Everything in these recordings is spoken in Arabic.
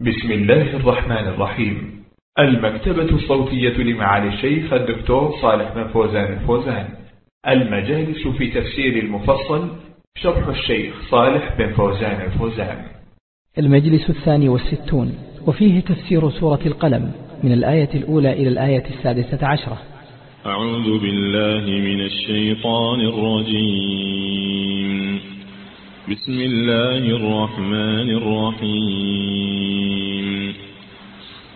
بسم الله الرحمن الرحيم. المكتبة الصوتية لمعالي الشيخ الدكتور صالح بن فوزان الفوزان. المجالس في تفسير المفصل شرح الشيخ صالح بن فوزان الفوزان. المجلس الثاني والستون وفيه تفسير سورة القلم من الآية الأولى إلى الآية السادسة عشرة. أعوذ بالله من الشيطان الرجيم. بسم الله الرحمن الرحيم.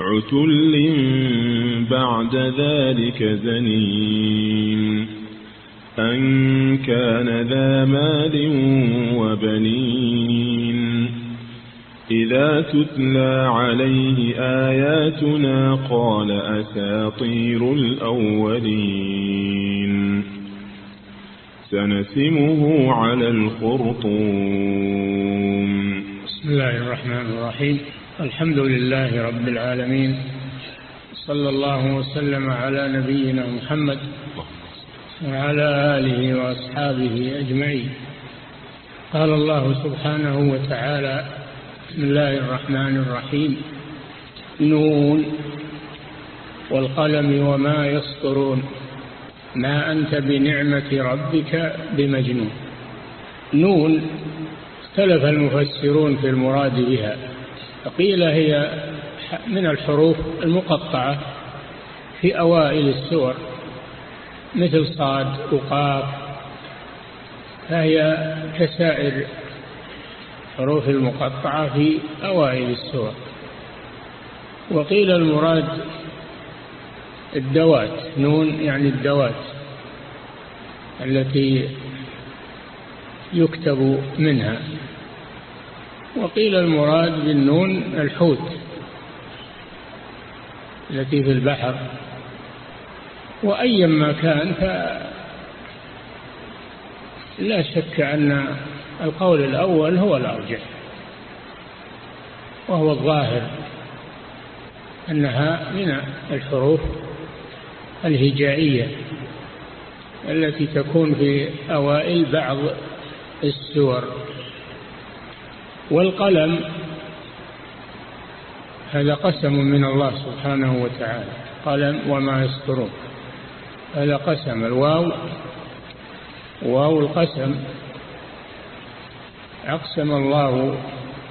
عتل بعد ذلك زنيم أن كان ذا مال وبنين. إذا تتلى عليه آياتنا قال أساطير الأولين. سنسمه على الخرطوم. بسم الله الرحمن الرحيم. الحمد لله رب العالمين صلى الله وسلم على نبينا محمد وعلى آله وأصحابه أجمعين. قال الله سبحانه وتعالى بسم الله الرحمن الرحيم. نون والقلم وما يسطرون. ما أنت بنعمة ربك بمجنون. نون اختلف المفسرون في المراد بها. فقيل هي من الحروف المقطعة في أوائل السور مثل صاد وقاف فهي كسائر الحروف المقطعة في أوائل السور. وقيل المراد الدوات نون يعني الدوات التي يكتب منها. وقيل المراد بالنون الحوت التي في البحر. وأيا ما كان فلا شك أن القول الأول هو الأرجح وهو الظاهر أنها من الحروف الهجائية التي تكون في أوائل بعض السور. والقلم هذا قسم من الله سبحانه وتعالى. قلم وما يسطرون هذا قسم. الواو واو القسم. أقسم الله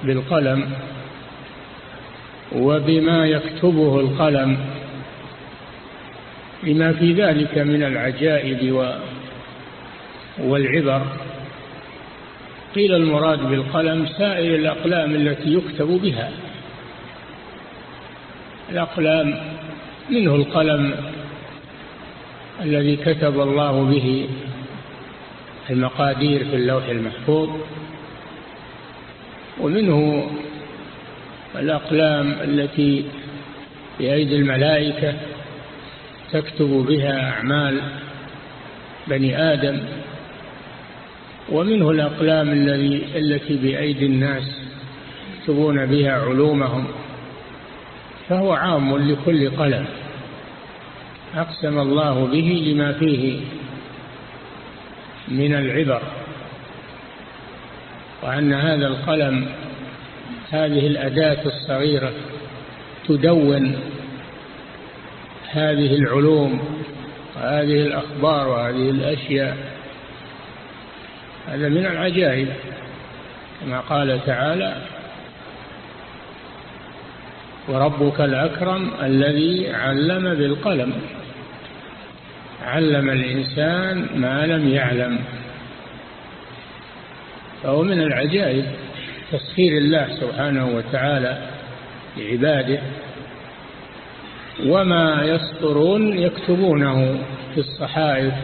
بالقلم وبما يكتبه القلم. لما في ذلك من العجائب والعبر. قيل المراد بالقلم سائر الأقلام التي يكتب بها. الأقلام منه القلم الذي كتب الله به المقادير في اللوح المحفوظ ومنه الأقلام التي في أيدي الملائكة تكتب بها أعمال بني آدم ومنه الأقلام الذي التي بأيدي الناس يكتبون بها علومهم. فهو عام لكل قلم. أقسم الله به لما فيه من العبر. وأن هذا القلم هذه الأداة الصغيرة تدون هذه العلوم وهذه الأخبار وهذه الأشياء. هذا من العجائب. كما قال تعالى وربك الأكرم الذي علم بالقلم علم الإنسان ما لم يعلم. فهو من العجائب تسخير الله سبحانه وتعالى لعباده وما يسطرون يكتبونه في الصحائف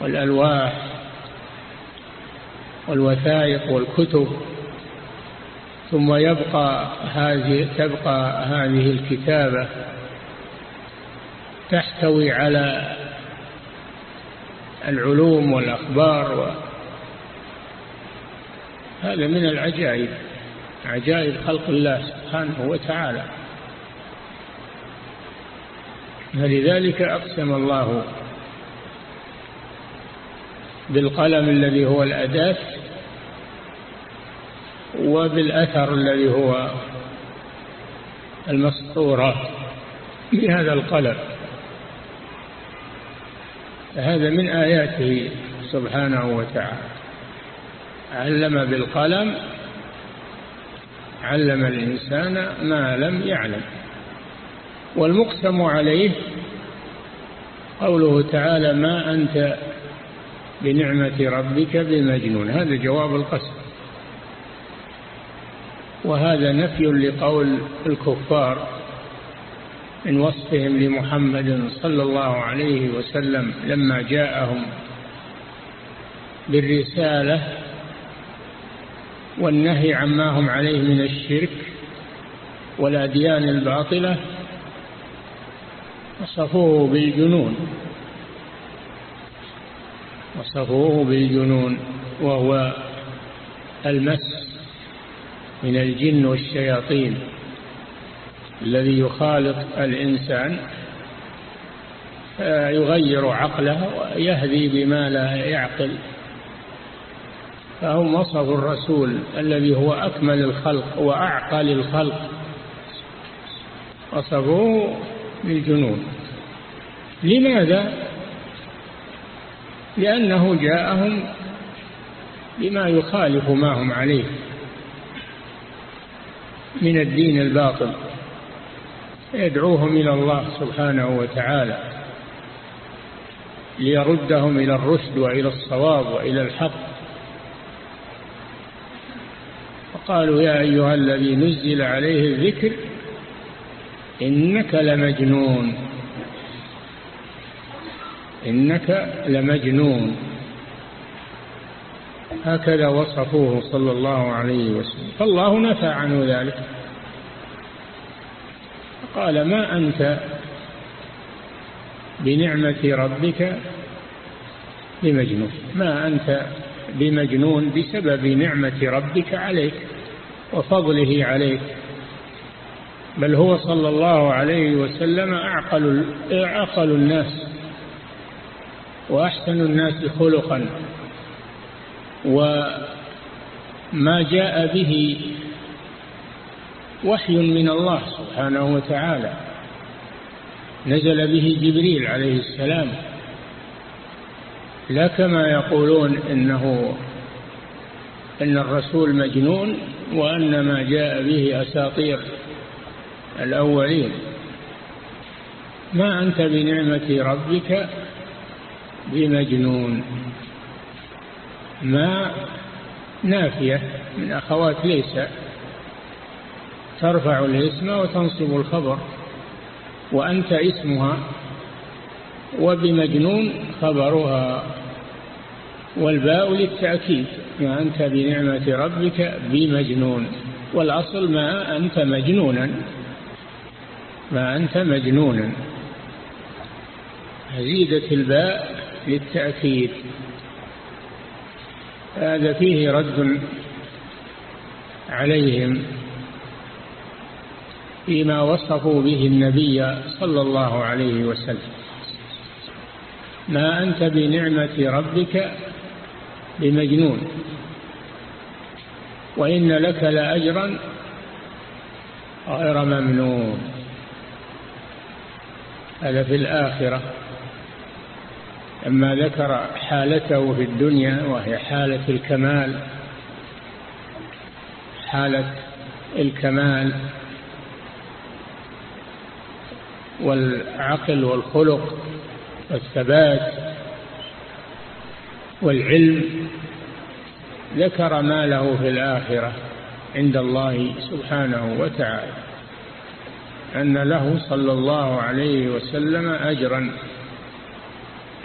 والألواح والوثائق والكتب ثم يبقى هذه تبقى هذه الكتابة تحتوي على العلوم والأخبار و هذا من العجائب عجائب خلق الله سبحانه وتعالى. فلذلك أقسم الله بالقلم الذي هو الأداة وبالأثر الذي هو المسطورات بهذا القلم. هذا من آياته سبحانه وتعالى. علم بالقلم علم الإنسان ما لم يعلم. والمقسم عليه قوله تعالى ما أنت بنعمة ربك بمجنون. هذا جواب القسم وهذا نفي لقول الكفار من وصفهم لمحمد صلى الله عليه وسلم لما جاءهم بالرسالة والنهي عما هم عليه من الشرك والأديان الباطلة وصفوه بالجنون. وصفوه بالجنون وهو المس من الجن والشياطين الذي يخالط الإنسان يغير عقله ويهدي بما لا يعقل. فهم وصفوا الرسول الذي هو أكمل الخلق وأعقل الخلق. وصفوه بالجنون. لماذا؟ لأنه جاءهم بما يخالف ما هم عليه من الدين الباطل يدعوهم إلى الله سبحانه وتعالى ليردهم إلى الرشد وإلى الصواب وإلى الحق. وقالوا يا أيها الذي نزل عليه الذكر إنك لمجنون. إنك لمجنون. هكذا وصفوه صلى الله عليه وسلم. فالله نفى عنه ذلك. قال ما أنت بنعمة ربك بمجنون؟ ما أنت بمجنون بسبب نعمة ربك عليك وفضله عليك. بل هو صلى الله عليه وسلم أعقل, أعقل الناس وأحسن الناس خلقا. وما جاء به وحي من الله سبحانه وتعالى. نزل به جبريل عليه السلام. لا كما يقولون إنه إن الرسول مجنون وأن ما جاء به أساطير الأولين. ما أنت بنعمة ربك بمجنون ما نافية من أخوات ليس. ترفع الاسم وتنصب الخبر وأنت اسمها وبمجنون خبرها. والباء للتأكيد ما أنت بنعمة ربك بمجنون. والأصل ما أنت مجنونا. ما أنت مجنونا. زيدت الباء للتأكيد هذا فيه رد عليهم فيما وصفوا به النبي صلى الله عليه وسلم. ما أنت بنعمة ربك بمجنون وإن لك لأجرا غير ممنون. هذا في الآخرة. لما ذكر حالته في الدنيا وهي حالة الكمال حالة الكمال والعقل والخلق والثبات والعلم ذكر ما له في الآخرة عند الله سبحانه وتعالى أن له صلى الله عليه وسلم أجرا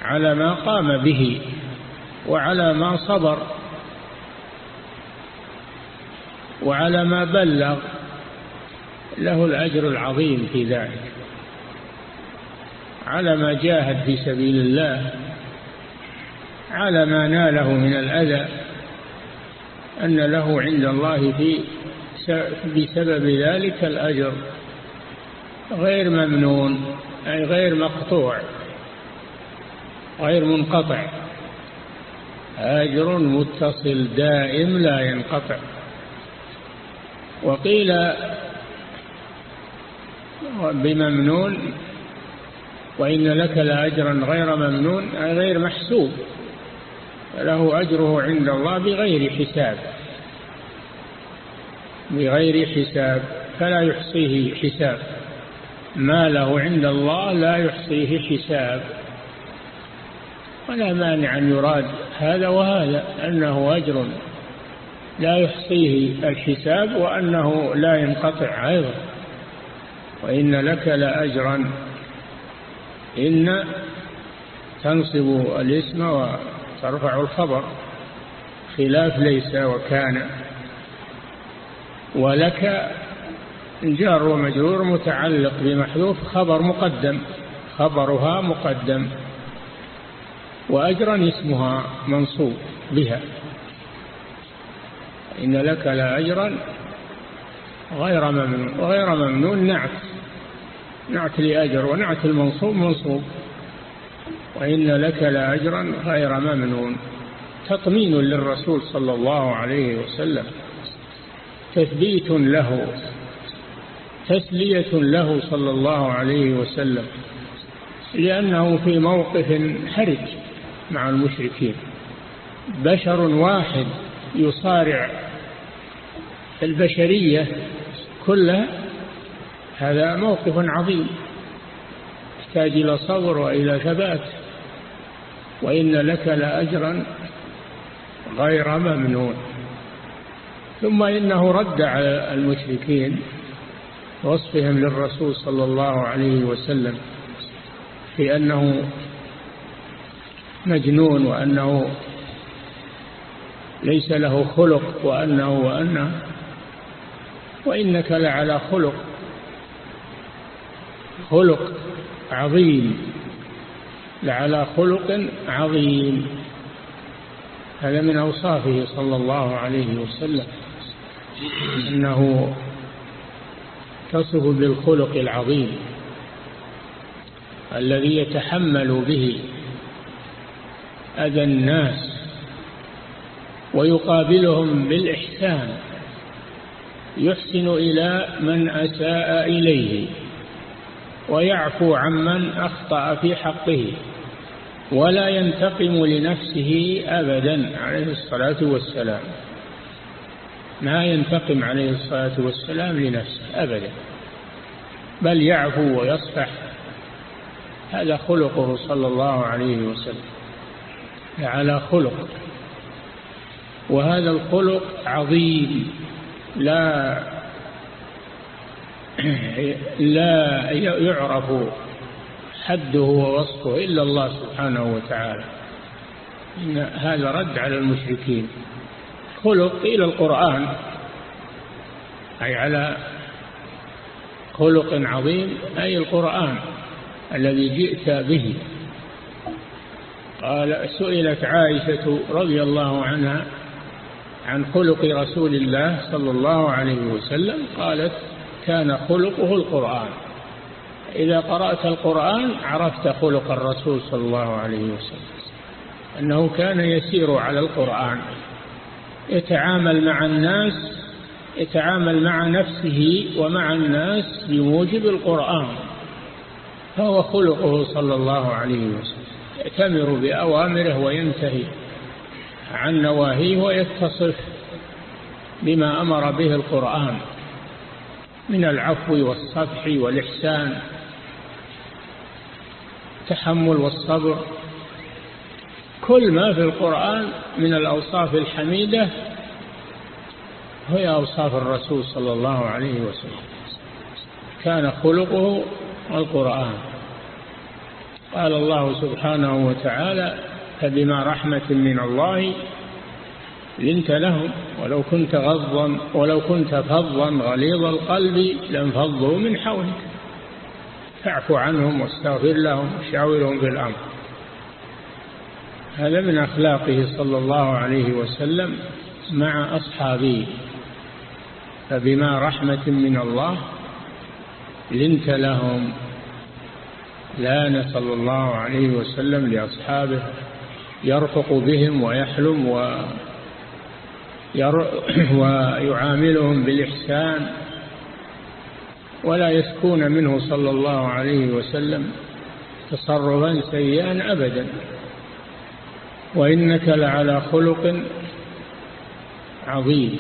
على ما قام به وعلى ما صبر وعلى ما بلغ له الأجر العظيم في ذلك. على ما جاهد في سبيل الله على ما ناله من الأذى أن له عند الله في بسبب ذلك الأجر غير ممنون أي غير مقطوع. غير منقطع. أجر متصل دائم لا ينقطع. وقيل بممنون وإن لك لأجرا غير ممنون أي غير محسوب. له أجره عند الله بغير حساب. بغير حساب فلا يحصيه حساب. ما له عند الله لا يحصيه حساب. ولا مانع أن يراد هذا وهذا أنه أجر لا يحصيه الحساب وأنه لا ينقطع أيضا. وإن لك لأجرا. إن تنصب الاسم وترفع الخبر خلاف ليس وكان. ولك جار ومجرور متعلق بمحذوف خبر مقدم خبرها مقدم. وأجرا اسمها منصوب بها. إن لك لأجرا غير ممنون وغير ممنون نعت نعت لأجر ونعت المنصوب منصوب. وإن لك لأجرا غير ممنون. تطمين للرسول صلى الله عليه وسلم. تثبيت له تسلية له صلى الله عليه وسلم. لأنه في موقف حرج. مع المشركين. بشر واحد يصارع البشرية كلها هذا موقف عظيم. يحتاج إلى صبر وإلى ثبات. وإن لك لأجرا غير ممنون. ثم إنه رد على المشركين وصفهم للرسول صلى الله عليه وسلم في أنه مجنون وأنه ليس له خلق وأنه وأنه وإنك لعلى خلق. خلق عظيم. لعلى خلق عظيم. هذا من أوصافه صلى الله عليه وسلم. أنه تصف بالخلق العظيم الذي يتحمل به أذى الناس ويقابلهم بالإحسان يحسن إلى من أساء إليه ويعفو عمن أخطأ في حقه ولا ينتقم لنفسه أبدا عليه الصلاة والسلام. ما ينتقم عليه الصلاة والسلام لنفسه أبدا بل يعفو ويصفح. هذا خلقه صلى الله عليه وسلم. على خلق. وهذا الخلق عظيم. لا لا يعرف حده ووصفه إلا الله سبحانه وتعالى. إن هذا رد على المشركين. خلق إلى القرآن. أي على خلق عظيم أي القرآن الذي جئت به. قال سئلت عائشة رضي الله عنها عن خلق رسول الله صلى الله عليه وسلم قالت كان خلقه القرآن. إذا قرأت القرآن عرفت خلق الرسول صلى الله عليه وسلم أنه كان يسير على القرآن يتعامل مع الناس يتعامل مع نفسه ومع الناس بموجب القرآن فهو خلقه صلى الله عليه وسلم. يأتمر بأوامره وينتهي عن نواهيه ويتصف بما أمر به القرآن من العفو والصفح والإحسان التحمل والصبر. كل ما في القرآن من الأوصاف الحميدة هي أوصاف الرسول صلى الله عليه وسلم. كان خلقه القرآن قال الله سبحانه وتعالى فبما رحمة من الله لنت لهم ولو كنت غضا ولو كنت فظا غليظ القلب لانفضوا من حولك. فاعف عنهم واستغفر لهم وشاورهم في الأمر. هذا من أخلاقه صلى الله عليه وسلم مع أصحابه. فبما رحمة من الله لنت لهم. لأن صلى الله عليه وسلم لأصحابه يرفق بهم ويحلم و ويعاملهم بالإحسان ولا يسكون منه صلى الله عليه وسلم تصرفا سيئا أبدا. وإنك لعلى خلق عظيم.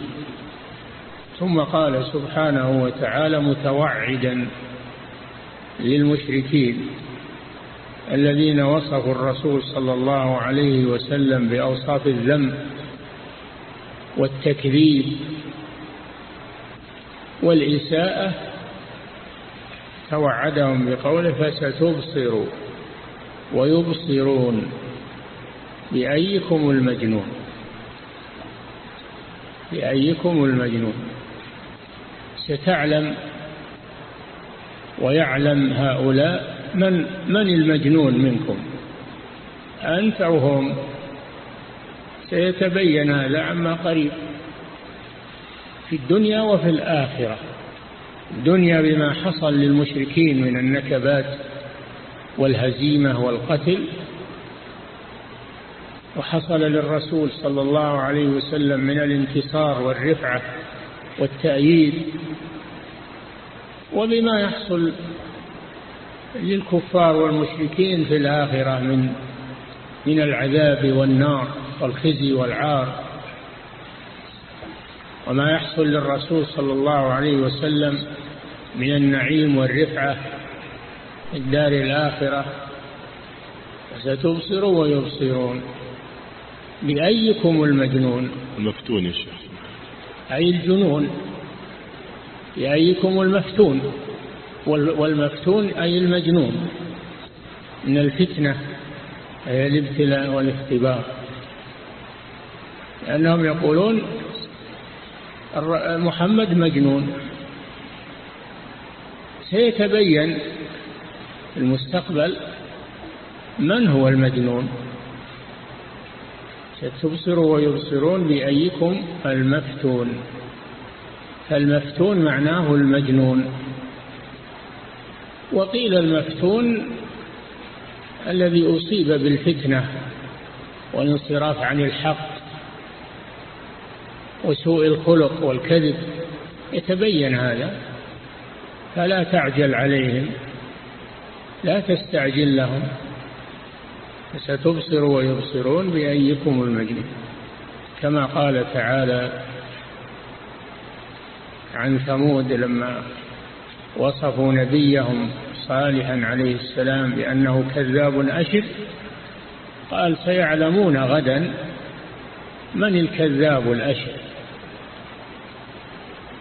ثم قال سبحانه وتعالى متوعدا. للمشركين الذين وصفوا الرسول صلى الله عليه وسلم بأوصاف الذنب والتكذيب والإساءة توعدهم بقوله فستبصر ويبصرون بأيكم المجنون بأيكم المجنون ستعلم ويعلم هؤلاء من من المجنون منكم. أنت أو هم سيتبين هذا عما قريب في الدنيا وفي الآخرة. الدنيا بما حصل للمشركين من النكبات والهزيمة والقتل. وحصل للرسول صلى الله عليه وسلم من الانتصار والرفعة والتأييد. وبما يحصل للكفار والمشركين في الآخرة من من العذاب والنار والخزي والعار. وما يحصل للرسول صلى الله عليه وسلم من النعيم والرفعة في الدار الآخرة ستبصر ويبصرون. بأيكم المجنون؟ المفتون يا شيخ. أي الجنون؟ بأيكم المفتون والمفتون أي المجنون. من الفتنة أي الابتلاء والاختبار. لأنهم يقولون محمد مجنون. سيتبين في المستقبل من هو المجنون. ستبصر ويبصرون بأيكم المفتون. فالمفتون معناه المجنون. وقيل المفتون الذي أصيب بالفتنة والانصراف عن الحق وسوء الخلق والكذب يتبين هذا فلا تعجل عليهم لا تستعجل لهم ستبصر ويبصرون بأيكم المجنون. كما قال تعالى عن ثمود لما وصفوا نبيهم صالحا عليه السلام بأنه كذاب أشر قال سيعلمون غدا من الكذاب الأشر.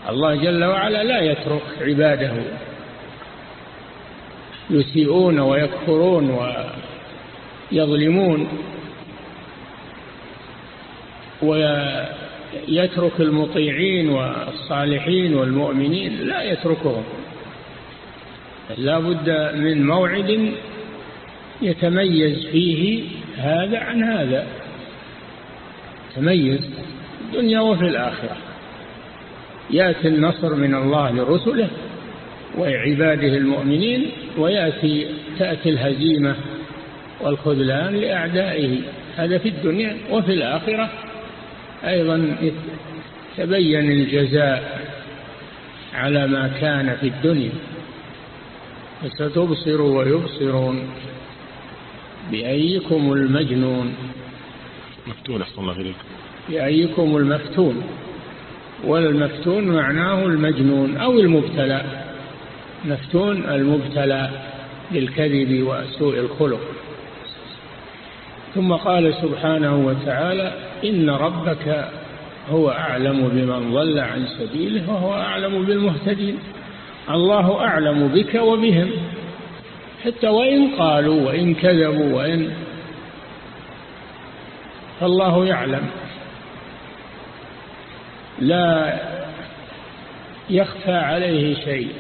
الله جل وعلا لا يترك عباده يسيئون ويكفرون ويظلمون ويترك المطيعين والصالحين والمؤمنين لا يتركهم. لا بد من موعد يتميز فيه هذا عن هذا. تميز الدنيا وفي الآخرة. يأتي النصر من الله لرسله وعباده المؤمنين ويأتي تأتي الهزيمة والخذلان لأعدائه. هذا في الدنيا وفي الآخرة. أيضا تبين الجزاء على ما كان في الدنيا. فستبصر ويبصرون بأيكم المجنون. مفتون أحسن الله إليك. بأيكم المفتون. والمفتون معناه المجنون أو المبتلى. مفتون المبتلى بالكذب وسوء الخلق. ثم قال سبحانه وتعالى إن ربك هو أعلم بمن ضل عن سبيله وهو أعلم بالمهتدين. الله أعلم بك وبهم. حتى وإن قالوا وإن كذبوا وإن فالله يعلم. لا يخفى عليه شيء.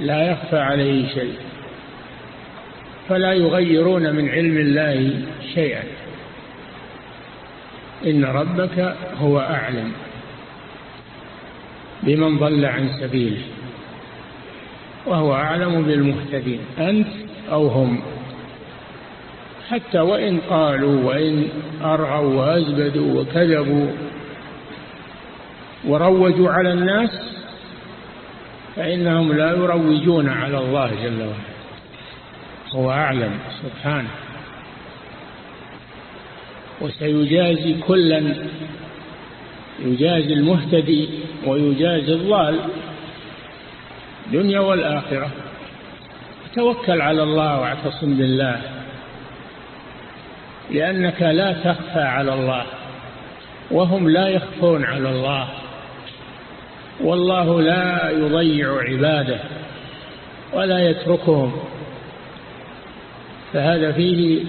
لا يخفى عليه شيء. فلا يغيرون من علم الله شيئا. إن ربك هو أعلم بمن ضل عن سبيله وهو أعلم بالمهتدين. أنت أو هم. حتى وإن قالوا وإن أرعوا وأزبدوا وكذبوا وروجوا على الناس فإنهم لا يروجون على الله جل وعلا. هو أعلم سبحانه. وسيجازي كلا يجازي المهتدي ويجازي الضال الدنيا والآخرة. توكل على الله واعتصم بالله لأنك لا تخفى على الله وهم لا يخفون على الله. والله لا يضيع عباده ولا يتركهم. فهذا فيه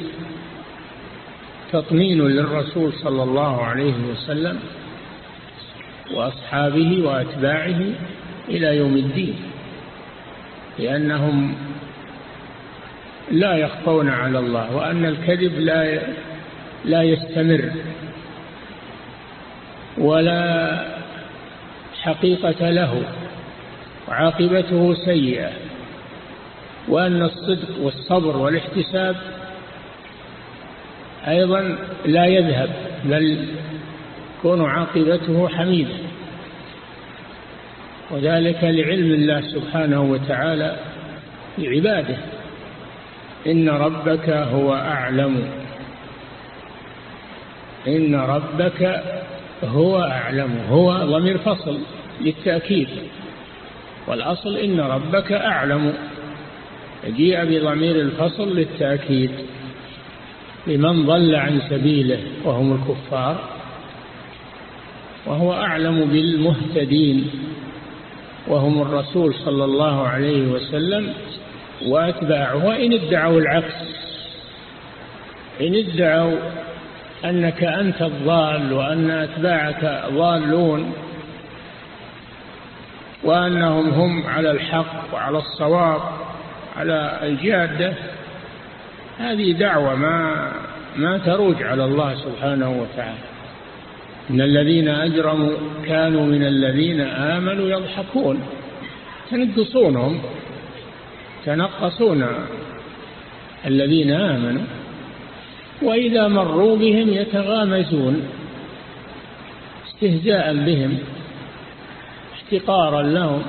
تطمين للرسول صلى الله عليه وسلم وأصحابه وأتباعه إلى يوم الدين لأنهم لا يخفون على الله وأن الكذب لا لا يستمر ولا حقيقة له وعاقبته سيئة. وأن الصدق والصبر والاحتساب أيضا لا يذهب بل تكون عاقبته حميدة. وذلك لعلم الله سبحانه وتعالى لعباده إن ربك هو أعلم. إن ربك هو أعلم. هو ضمير فصل للتأكيد. والأصل إن ربك أعلم. جيء بضمير الفصل للتأكيد لمن ضل عن سبيله وهم الكفار وهو أعلم بالمهتدين وهم الرسول صلى الله عليه وسلم وأتباعه. وإن ادعوا العكس إن ادعوا أنك أنت الضال وأن أتباعك ضالون وأنهم هم على الحق وعلى الصواب على الجادة هذه دعوة ما ما تروج على الله سبحانه وتعالى. إن الذين أجرموا كانوا من الذين آمنوا يضحكون تنقصونهم تنقصون الذين آمنوا وإذا مروا بهم يتغامزون استهزاء بهم احتقارا لهم.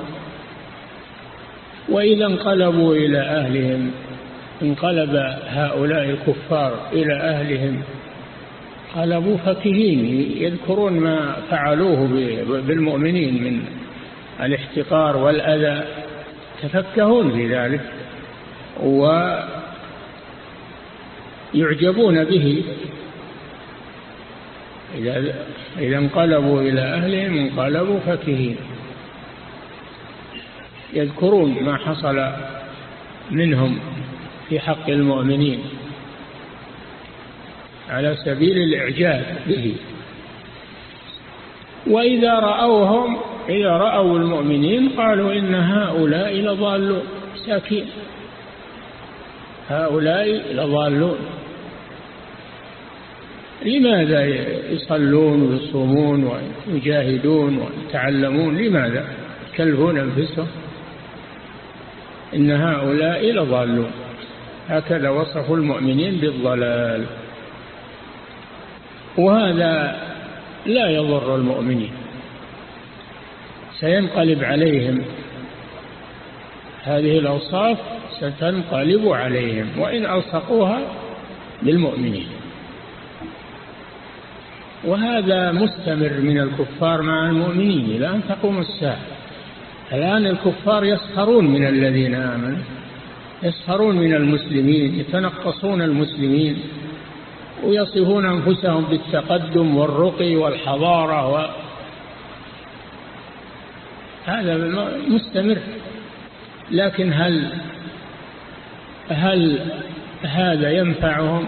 وإذا انقلبوا إلى أهلهم انقلب هؤلاء الكفار إلى أهلهم. قلبوا فكهين يذكرون ما فعلوه بالمؤمنين من الاحتقار والأذى يتفكهون في ذلك ويعجبون به. إذا انقلبوا إلى أهلهم انقلبوا فكهين يذكرون ما حصل منهم في حق المؤمنين على سبيل الإعجاب به. وإذا رأوهم إذا رأوا المؤمنين قالوا إن هؤلاء لضالون ساكين. هؤلاء لضالون. لماذا يصلون ويصومون ويجاهدون ويتعلمون؟ لماذا؟ يكلفون أنفسهم. إن هؤلاء لضالون. هكذا وصفوا المؤمنين بالضلال. وهذا لا يضر المؤمنين. سينقلب عليهم. هذه الأوصاف ستنقلب عليهم وإن ألصقوها بالمؤمنين وهذا مستمر من الكفار مع المؤمنين إلى أن تقوم الساعة. الآن الكفار يسخرون من الذين آمنوا يسخرون من المسلمين يتنقصون المسلمين ويصفون أنفسهم بالتقدم والرقي والحضارة و... هذا مستمر. لكن هل هل هذا ينفعهم؟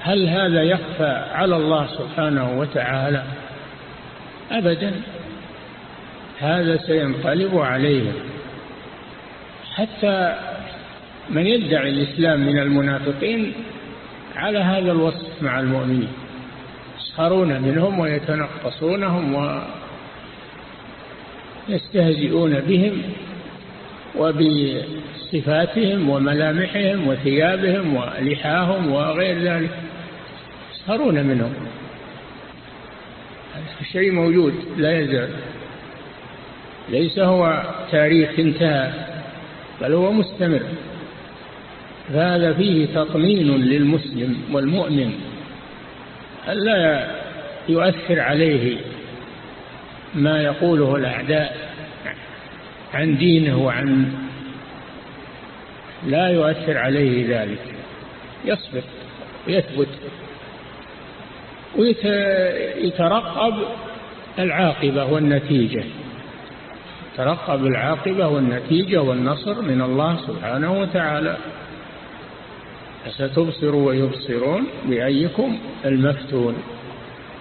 هل هذا يخفى على الله سبحانه وتعالى؟ أبدا. هذا سينقلب عليهم حتى من يدعي الإسلام من المنافقين على هذا الوصف مع المؤمنين يسخرون منهم ويتنقصونهم ويستهزئون بهم وبصفاتهم وملامحهم وثيابهم ولحاهم وغير ذلك يسخرون منهم. شيء موجود لا يزال. ليس هو تاريخ انتهى بل هو مستمر. فهذا فيه تطمين للمسلم والمؤمن ألا يؤثر عليه ما يقوله الأعداء عن دينه وعن لا يؤثر عليه ذلك. يصبر ويثبت ويترقب العاقبة والنتيجة. ترقب العاقبة والنتيجة والنصر من الله سبحانه وتعالى. فستبصر ويبصرون بأيكم المفتون.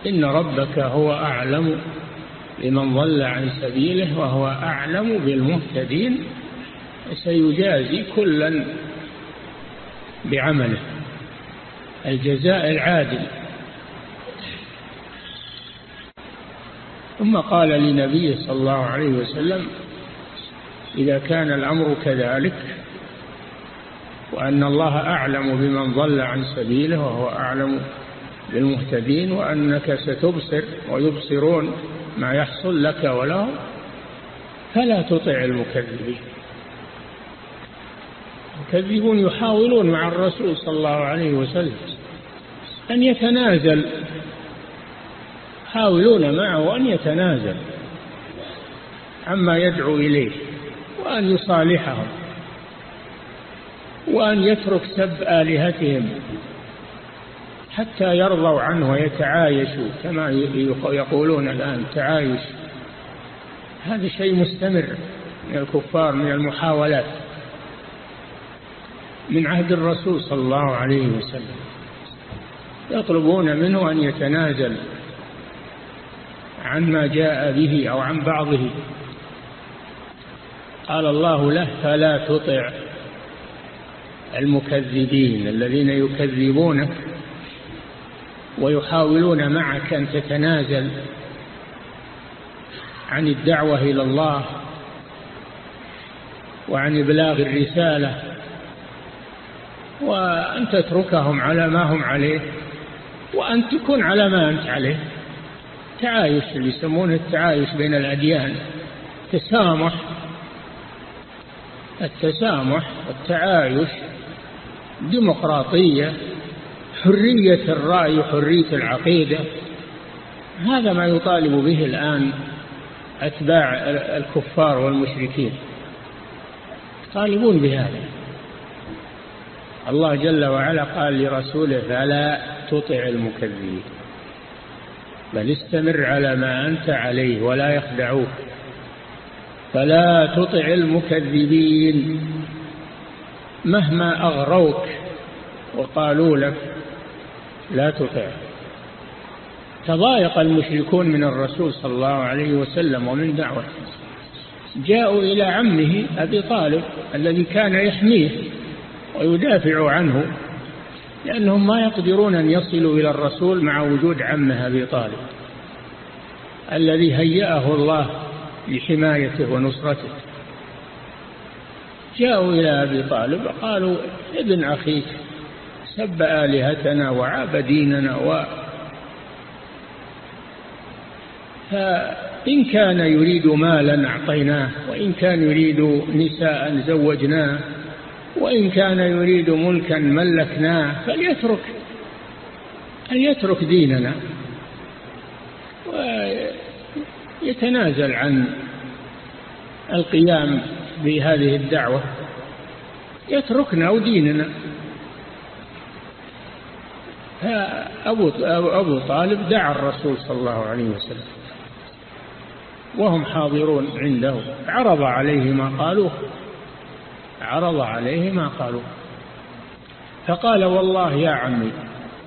إن ربك هو أعلم لمن ضل عن سبيله وهو أعلم بالمهتدين. سيجازي كلا بعمله. الجزاء العادل. ثم قال لنبيه صلى الله عليه وسلم إذا كان الأمر كذلك وأن الله أعلم بمن ضل عن سبيله وهو أعلم بالمهتدين وأنك ستبصر ويبصرون ما يحصل لك ولهم فلا تطع المكذبين. المكذبون يحاولون مع الرسول صلى الله عليه وسلم أن يتنازل يحاولون معه أن يتنازل عما يدعو إليه وأن يصالحهم وأن يترك سب آلهتهم حتى يرضوا عنه ويتعايشوا كما يقولون الآن تعايش. هذا شيء مستمر من الكفار من المحاولات من عهد الرسول صلى الله عليه وسلم. يطلبون منه أن يتنازل. عن ما جاء به أو عن بعضه. قال الله له فلا تطع المكذبين الذين يكذبونك ويحاولون معك أن تتنازل عن الدعوة إلى الله وعن إبلاغ الرسالة وأن تتركهم على ما هم عليه وأن تكون على ما أنت عليه. تعايش اللي يسمونه التعايش بين الأديان تسامح التسامح والتعايش ديمقراطية حرية الرأي وحرية العقيدة. هذا ما يطالب به الآن أتباع الكفار والمشركين. يطالبون بهذا. الله جل وعلا قال لرسوله فلا تطع المكذبين. بل استمر على ما أنت عليه ولا يخدعوك. فلا تطع المكذبين. مهما أغروك وقالوا لك لا تطع. تضايق المشركون من الرسول صلى الله عليه وسلم ومن دعوته. جاءوا إلى عمه أبي طالب الذي كان يحميه ويدافع عنه لأنهم ما يقدرون أن يصلوا إلى الرسول مع وجود عمه أبي طالب الذي هيأه الله لحمايته ونصرته. جاءوا إلى أبي طالب قالوا ابن أخيك سب آلهتنا وعاب ديننا و فإن كان يريد مالا أعطيناه وإن كان يريد نساء زوجناه وإن كان يريد ملكا ملكناه فليترك أن يترك ديننا. ويتنازل عن القيام بهذه الدعوة. يتركنا وديننا. فأبو أبو طالب دعا الرسول صلى الله عليه وسلم. وهم حاضرون عنده. عرض عليه ما قالوه. عرض عليه ما قالوه فقال والله يا عمي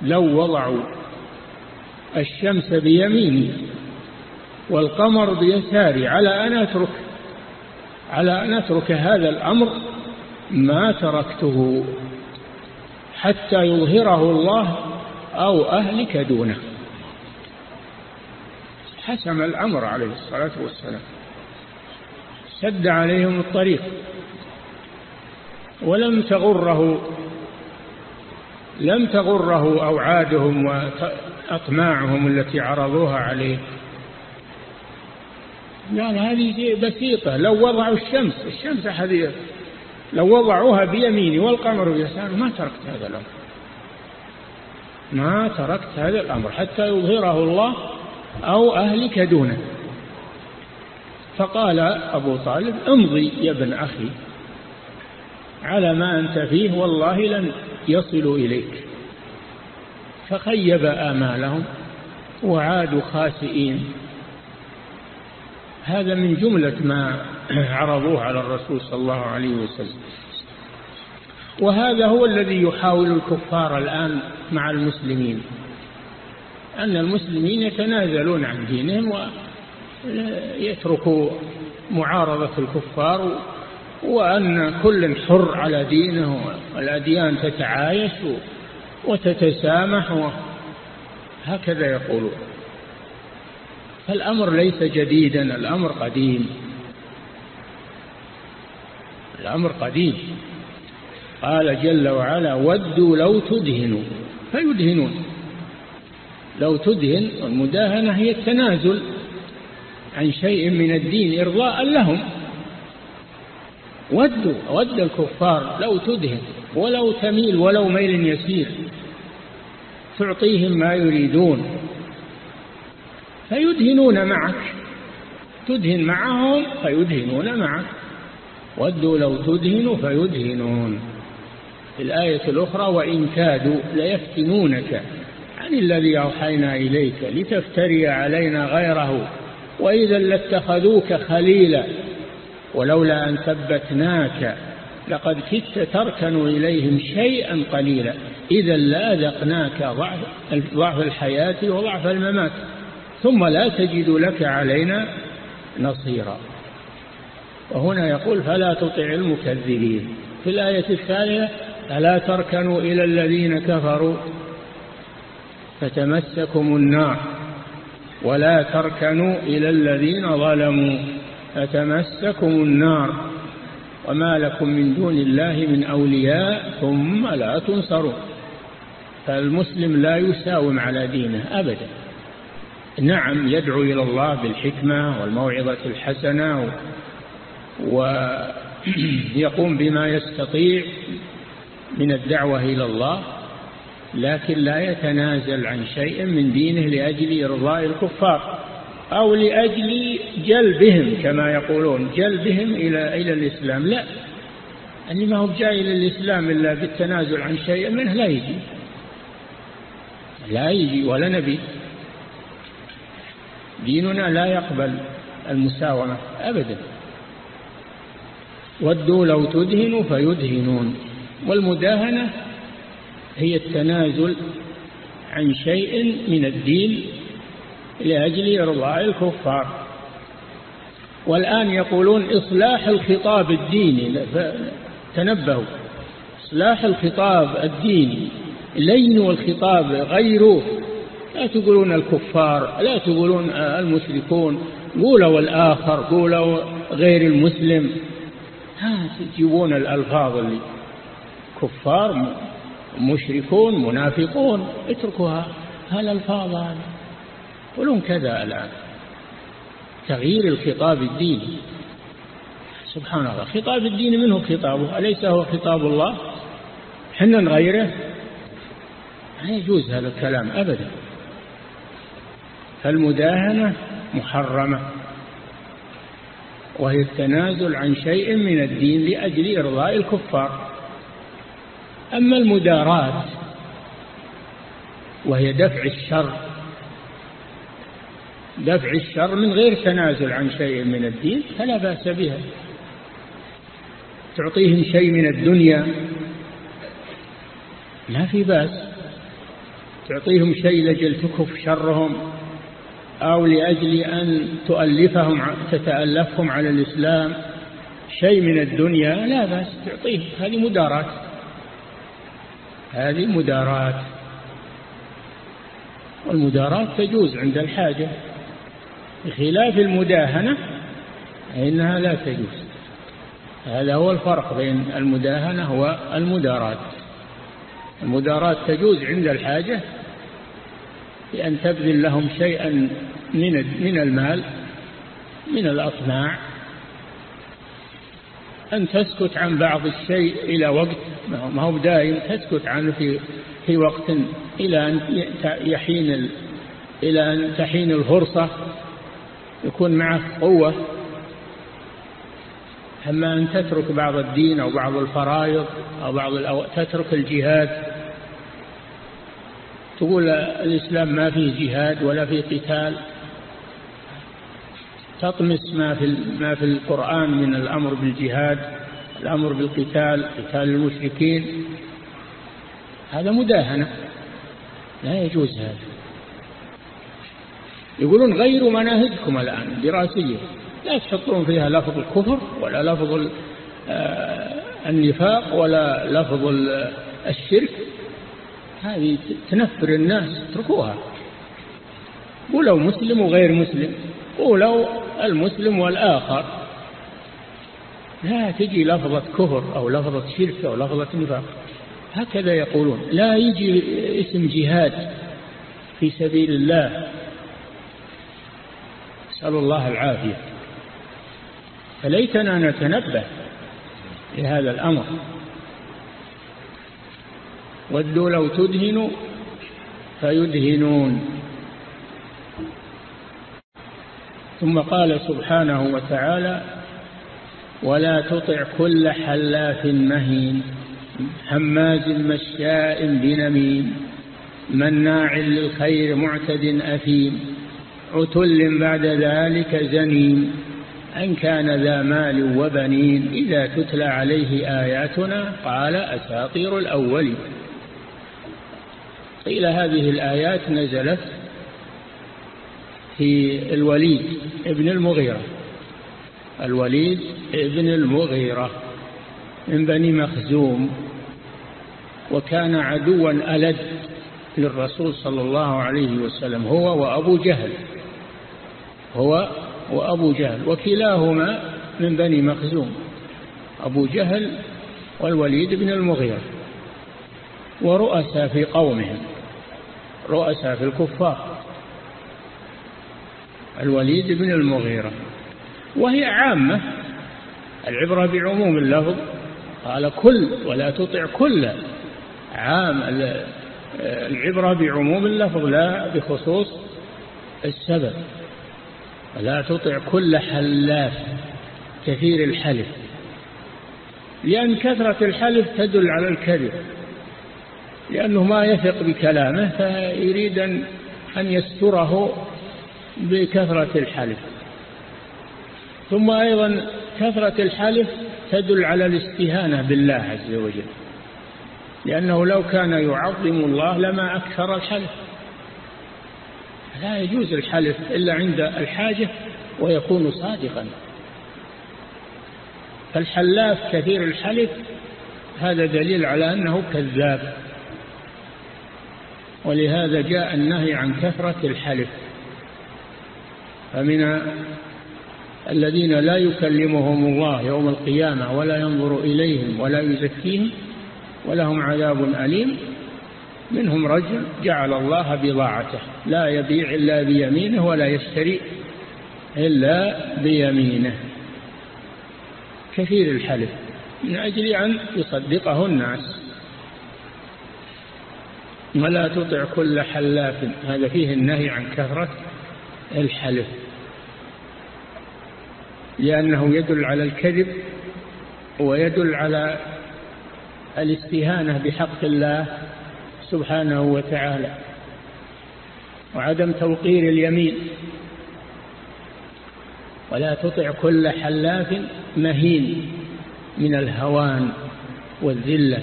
لو وضعوا الشمس بيميني والقمر بيساري على أن أترك على أن أترك هذا الأمر ما تركته حتى يظهره الله أو أهلك دونه. حسم الأمر عليه الصلاة والسلام. سد عليهم الطريق. ولم تغره لم تغره أوعادهم وأطماعهم التي عرضوها عليه. قال هذه بسيطة. لو وضعوا الشمس الشمس حديث لو وضعوها بيميني والقمر بيسار ما تركت هذا الأمر. ما تركت هذا الأمر حتى يظهره الله أو أهلك دونه. فقال أبو طالب امضي يا ابن أخي. على ما أنت فيه والله لن يصلوا إليك. فخيب آمالهم وعادوا خاسئين. هذا من جملة ما عرضوه على الرسول صلى الله عليه وسلم. وهذا هو الذي يحاول الكفار الآن مع المسلمين أن المسلمين يتنازلون عن دينهم ويتركوا معارضة الكفار وأن كل حر على دينه والأديان تتعايش وتتسامح هكذا يقولون. فالأمر ليس جديدا الأمر قديم. الأمر قديم. قال جل وعلا ودوا لو تدهنوا. فيدهنون. لو تدهن المداهنة هي التنازل عن شيء من الدين إرضاء لهم. ودوا ود الكفار لو تدهن ولو تميل ولو ميل يسير. تعطيهم ما يريدون. فيدهنون معك. تدهن معهم فيدهنون معك. ودوا لو تدهن فيدهنون. في الآية الأخرى وإن كادوا ليفتنونك عن الذي أوحينا إليك لتفتري علينا غيره. وإذا لاتخذوك خليلا ولولا أن ثبتناك لقد كدت تركن إليهم شيئا قليلا. إذا لأذقناك ضعف, ضعف الحياة وضعف الممات. ثم لا تجد لك علينا نصيرا. وهنا يقول فلا تطع المكذبين. في الآية الثانية ألا تركنوا إلى الذين كفروا؟ فتمسكم النار. ولا تركنوا إلى الذين ظلموا. فتمسكم النار وما لكم من دون الله من أولياء ثم لا تنصرون فالمسلم لا يساوم على دينه أبدا. نعم يدعو إلى الله بالحكمة والموعظة الحسنة ويقوم بما يستطيع من الدعوة إلى الله لكن لا يتنازل عن شيء من دينه لأجل إرضاء الكفار. أو لأجل جلبهم كما يقولون جلبهم إلى إلى الإسلام. لا أني ما هو جاي إلى الإسلام إلا بالتنازل عن شيء منه لا يجي. لا يجي ولا نبي. ديننا لا يقبل المساومة أبدا. ودوا لو تدهنوا فيدهنون. والمداهنة هي التنازل عن شيء من الدين لأجل إرضاء الكفار. والآن يقولون إصلاح الخطاب الديني تنبهوا. إصلاح الخطاب الديني لينوا الخطاب غيروه لا تقولون الكفار لا تقولون المشركون. قولوا الآخر قولوا غير المسلم. ها تجيبون الألفاظ اللي كفار مشركون منافقون. اتركوها هالألفاظ هذه؟ يقولون كذا الآن. تغيير الخطاب الديني. سبحان الله. خطاب الدين منه خطابه؟ أليس هو خطاب الله؟ حنا نغيره؟ لا يجوز هذا الكلام أبدا. فالمداهنة محرمة. وهي التنازل عن شيء من الدين لأجل إرضاء الكفار. أما المداراة وهي دفع الشر دفع الشر من غير تنازل عن شيء من الدين فلا بأس بها. تعطيهم شيء من الدنيا ما في بأس. تعطيهم شيء لجل تكف شرهم أو لأجل أن تؤلفهم تتألفهم على الإسلام. شيء من الدنيا لا بأس. تعطيه هذه مدارات. هذه مدارات. والمدارات تجوز عند الحاجة. بخلاف المداهنة فإنها لا تجوز. هذا هو الفرق بين المداهنة والمدارات. المدارات تجوز عند الحاجة بأن تبذل لهم شيئا من من المال من الأطماع أن تسكت عن بعض الشيء إلى وقت ما هو دائم تسكت عنه في في وقت إلى أن يحين إلى أن تحين الفرصة. يكون معه قوة. أما أن تترك بعض الدين أو بعض الفرائض أو بعض الأو... تترك الجهاد. تقول الإسلام ما فيه جهاد ولا فيه قتال. تطمس ما في ما في القرآن من الأمر بالجهاد الأمر بالقتال قتال المشركين. هذا مداهنة. لا يجوز هذا. يقولون غيروا مناهجكم الآن دراسية. لا تحطون فيها لفظ الكفر ولا لفظ آه، النفاق ولا لفظ الشرك. هذه تنفر الناس اتركوها. قولوا مسلم وغير مسلم قولوا المسلم والآخر. لا تجي لفظة كفر أو لفظة شرك أو لفظة نفاق. هكذا يقولون. لا يجي اسم جهاد في سبيل الله. نسأل الله العافية. فليتنا نتنبه لهذا الأمر. ودوا لو تدهنوا فيدهنون. ثم قال سبحانه وتعالى ولا تطع كل حلاف مهين هماز مشاء بنميم مناع للخير معتد أثيم. عتل بعد ذلك زنيم أن كان ذا مال وبنين إذا تتلى عليه آياتنا قال أساطير الأولين. قيل هذه الآيات نزلت في الوليد ابن المغيرة. الوليد ابن المغيرة من بني مخزوم وكان عدوا ألد للرسول صلى الله عليه وسلم هو وأبو جهل. هو وأبو جهل وكلاهما من بني مخزوم أبو جهل والوليد بن المغيرة ورؤسا في قومهم رؤسا في الكفار الوليد بن المغيرة وهي عامة العبرة بعموم اللفظ قال كل ولا تطع كل عام العبرة بعموم اللفظ لا بخصوص السبب. لا تطع كل حلاف كثير الحلف. لأن كثرة الحلف تدل على الكذب. لأنه ما يثق بكلامه فيريد أن يستره بكثرة الحلف. ثم أيضا كثرة الحلف تدل على الاستهانة بالله عز وجل. لأنه لو كان يعظم الله لما أكثر الحلف. لا يجوز الحلف إلا عند الحاجة ويكون صادقا. فالحلاف كثير الحلف هذا دليل على أنه كذاب. ولهذا جاء النهي عن كثرة الحلف. فمن الذين لا يكلمهم الله يوم القيامة ولا ينظر إليهم ولا يزكيهم ولهم عذاب أليم. منهم رجل جعل الله بضاعته لا يبيع إلا بيمينه ولا يشتري إلا بيمينه. كثير الحلف من أجل أن يصدقه الناس. ولا تطع كل حلاف هذا فيه النهي عن كثرة الحلف. لأنه يدل على الكذب ويدل على الاستهانة بحق الله سبحانه وتعالى وعدم توقير اليمين ولا تطع كل حلاف مهين من الهوان والذلة.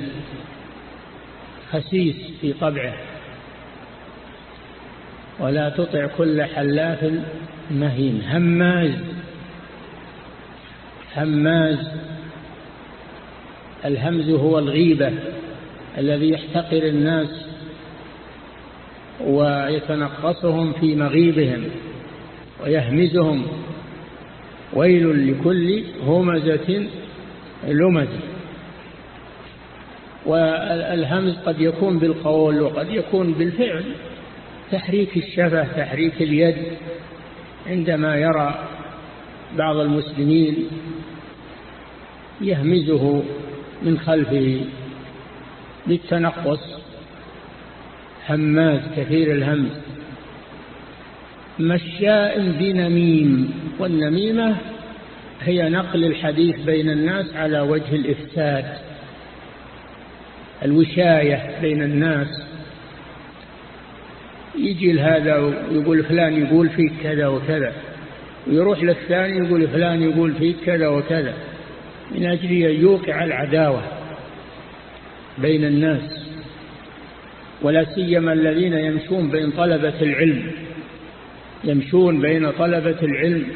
خسيس في طبعه. ولا تطع كل حلاف مهين. هماز. هماز. الهمز هو الغيبة. الذي يحتقر الناس ويتنقصهم في مغيبهم ويهمزهم. ويل لكل همزة لمزة والهمز قد يكون بالقول وقد يكون بالفعل. تحريك الشفة تحريك اليد. عندما يرى بعض المسلمين يهمزه من خلفه. بالتنقص هماز كثير الهمز مشاء بنميم والنميمة هي نقل الحديث بين الناس على وجه الإفساد. الوشاية بين الناس. يجي لهذا ويقول فلان يقول فيك كذا وكذا. ويروح للثاني يقول فلان يقول فيك كذا وكذا. من أجل يوقع العداوة. بين الناس ولا سيما الذين يمشون بين طلبة العلم يمشون بين طلبة العلم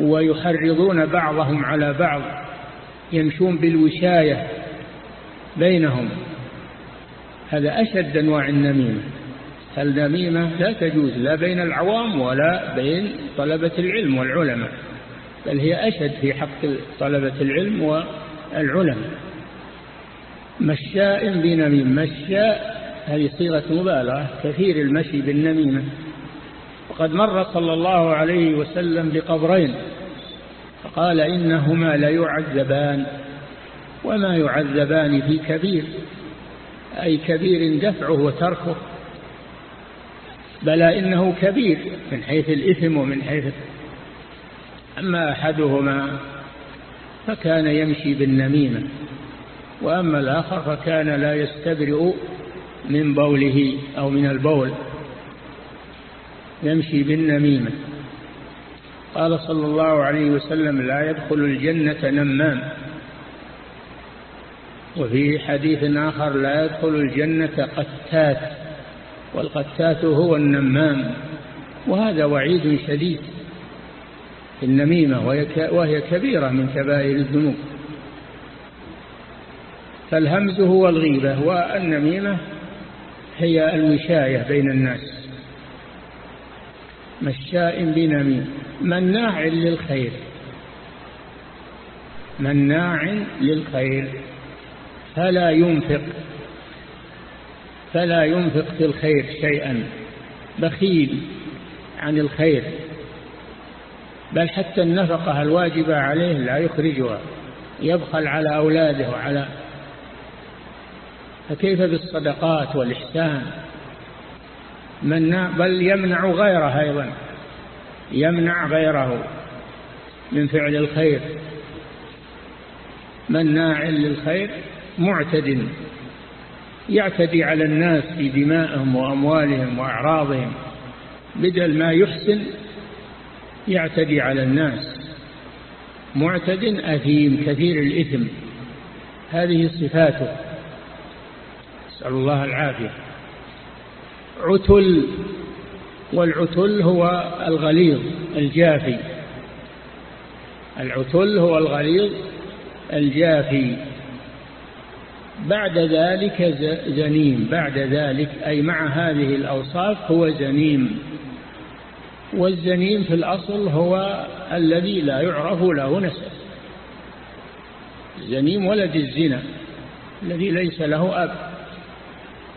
ويحرضون بعضهم على بعض يمشون بالوشاية بينهم. هذا أشد أنواع النميمة. النميمة لا تجوز لا بين العوام ولا بين طلبة العلم والعلماء بل هي أشد في حق طلبة العلم والعلماء. مشاء بنميم مشاء هذه صيغة مبالغة كثير المشي بالنميمة. وقد مر صلى الله عليه وسلم بقبرين فقال إنهما ليعذبان. وما يعذبان في كبير أي كبير دفعه وتركه. بلى إنه كبير من حيث الإثم ومن حيث أما أحدهما فكان يمشي بالنميمة. وأما الآخر فكان لا يستبرئ من بوله أو من البول. يمشي بالنميمة. قال صلى الله عليه وسلم لا يدخل الجنة نمام. وفي حديث آخر لا يدخل الجنة قتات. والقتات هو النمام. وهذا وعيد شديد النميمة وهي كبيرة من كبائر الذنوب. فالهمز هو الغيبة والنميمة هي الوشاية بين الناس. مشاء بنميم مناع للخير. مناع للخير. فلا ينفق فلا ينفق في الخير شيئا. بخيل عن الخير. بل حتى النفقة الواجبة عليه لا يخرجها. يبخل على أولاده وعلى فكيف بالصدقات والإحسان؟ منع بل يمنع غيره أيضا. يمنع غيره من فعل الخير. مناع للخير معتد. يعتدي على الناس في دمائهم وأموالهم وأعراضهم. بدل ما يحسن يعتدي على الناس. معتد أثيم كثير الإثم. هذه صفاته. نسأل الله العافية. عتل والعتل هو الغليظ الجافي. العتل هو الغليظ الجافي. بعد ذلك زنيم. بعد ذلك أي مع هذه الأوصاف هو زنيم. والزنيم في الأصل هو الذي لا يعرف له نسب. زنيم ولد الزنا الذي ليس له أب.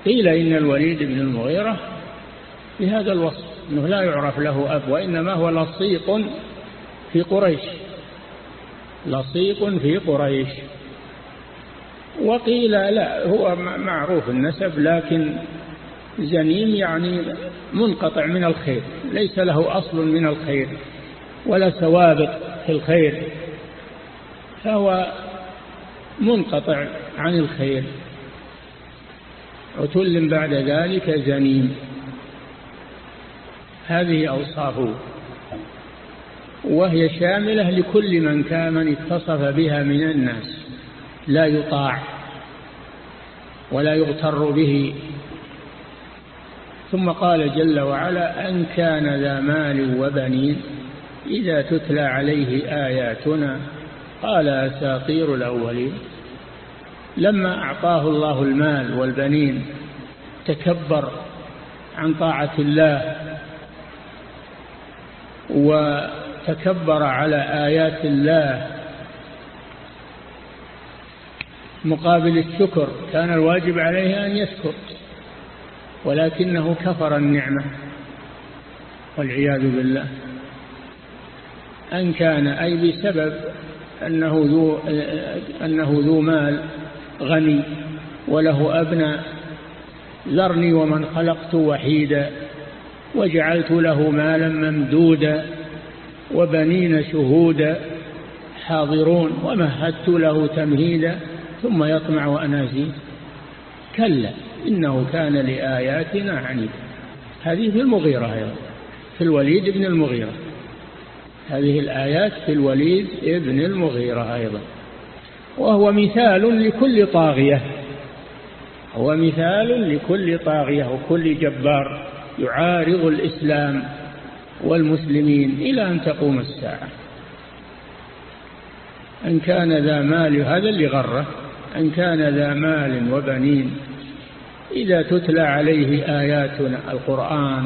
قيل إن الوليد بن المغيرة بهذا الوصف أنه لا يعرف له أب وإنما هو لصيق في قريش. لصيق في قريش. وقيل لا هو معروف النسب لكن زنيم يعني منقطع من الخير ليس له أصل من الخير ولا سوابق في الخير فهو منقطع عن الخير. عتل بعد ذلك زنيم هذه أوصافه وهي شاملة لكل من كان من اتصف بها من الناس. لا يطاع ولا يغتر به. ثم قال جل وعلا أن كان ذا مال وبنين. إذا تتلى عليه آياتنا قال أساطير الأولين. لما أعطاه الله المال والبنين تكبر عن طاعة الله وتكبر على آيات الله مقابل الشكر كان الواجب عليه أن يشكر ولكنه كفر النعمة والعياذ بالله. أن كان أي بسبب أنه ذو, أنه ذو مال غني وله أبناء ذرني ومن خلقت وحيدا وجعلت له مالا ممدودا وبنين شهودا حاضرون ومهدت له تمهيدا ثم يطمع أن كلا إنه كان لآياتنا عنيدا هذه في المغيرة أيضا في الوليد بن المغيرة. هذه الآيات في الوليد ابن المغيرة أيضا. وهو مثال لكل طاغية. هو مثال لكل طاغية وكل جبار يعارض الإسلام والمسلمين إلى أن تقوم الساعة. أن كان ذا مال هذا اللي غره أن كان ذا مال وبنين إذا تتلى عليه آياتنا القرآن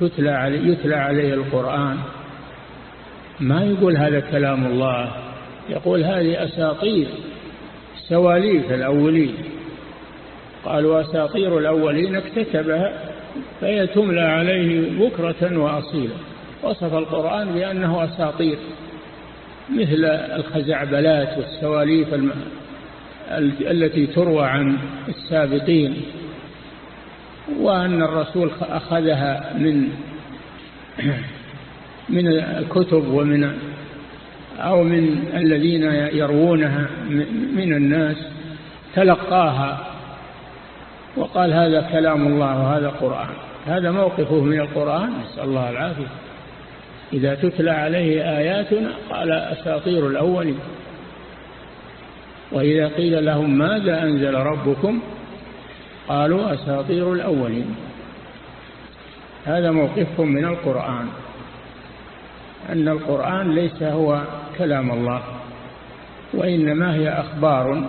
تتلى عليه يتلى عليه القرآن ما يقول هذا كلام الله؟ يقول هذه أساطير سواليف الأولين. قالوا أساطير الأولين اكتتبها فهي تملى عليه بكرة وأصيلا. وصف القرآن بأنه أساطير مثل الخزعبلات والسواليف الم... التي تروى عن السابقين وأن الرسول أخذها من من الكتب ومن أو من الذين يروونها من الناس تلقاها وقال هذا كلام الله وهذا قرآن. هذا موقفه من القرآن. نسأل الله العافية. إذا تتلى عليه آياتنا قال أساطير الأولين. وإذا قيل لهم ماذا أنزل ربكم قالوا أساطير الأولين. هذا موقفهم من القرآن. أن القرآن ليس هو كلام الله وإنما هي أخبار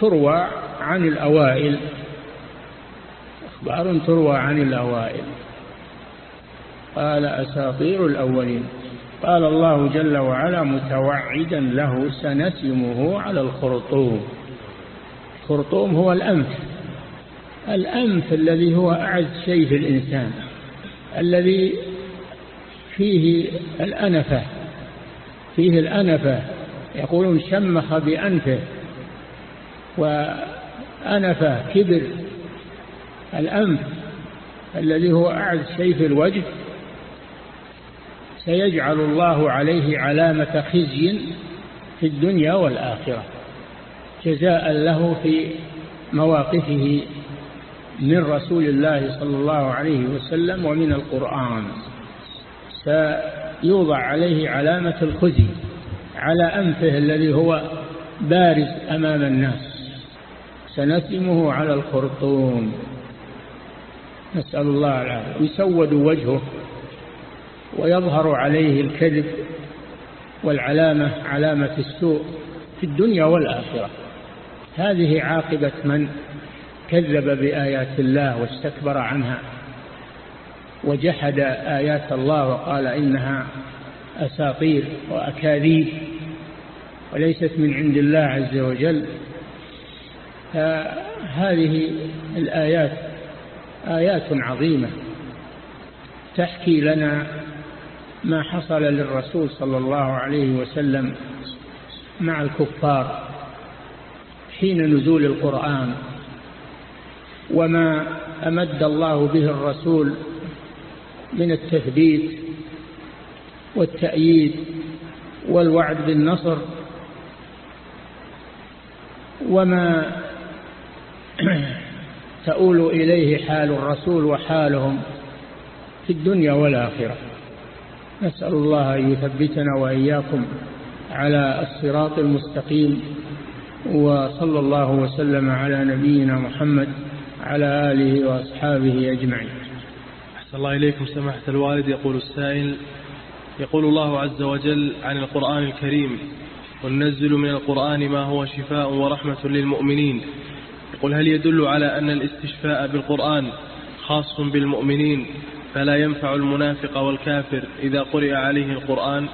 تروى عن الأوائل أخبار تروى عن الأوائل. قال أساطير الأولين. قال الله جل وعلا متوعدا له سنسمه على الخرطوم. الخرطوم هو الأنف. الأنف الذي هو أعز شيء في الإنسان. الذي فيه الأنفة. فيه الأنفة يقولون شمخ بأنفه وأنفة كبر الأنف الذي هو أعز شيء في الوجه سيجعل الله عليه علامة خزي في الدنيا والآخرة جزاء له في مواقفه من رسول الله صلى الله عليه وسلم ومن القرآن. سيوضع عليه علامة الخزي على أنفه الذي هو بارز أمام الناس. سنسمه على الخرطوم. نسأل الله العافية. يسود وجهه ويظهر عليه الكذب والعلامة علامة السوء في الدنيا والآخرة. هذه عاقبة من كذب بآيات الله واستكبر عنها. وجحد آيات الله وقال إنها أساطير وأكاذيب وليست من عند الله عز وجل. فهذه الآيات آيات عظيمة تحكي لنا ما حصل للرسول صلى الله عليه وسلم مع الكفار حين نزول القرآن وما أمد الله به الرسول من التثبيت والتأييد والوعد بالنصر وما تؤول إليه حال الرسول وحالهم في الدنيا والآخرة. نسأل الله أن يثبتنا وإياكم على الصراط المستقيم وصلى الله وسلم على نبينا محمد على آله وأصحابه أجمعين. أحسن الله إليكم سماحة الوالد يقول السائل يقول الله عز وجل عن القرآن الكريم وننزل من القرآن ما هو شفاء ورحمة للمؤمنين. يقول هل يدل على أن الاستشفاء بالقرآن خاص بالمؤمنين فلا ينفع المنافق والكافر إذا قرئ عليه القرآن؟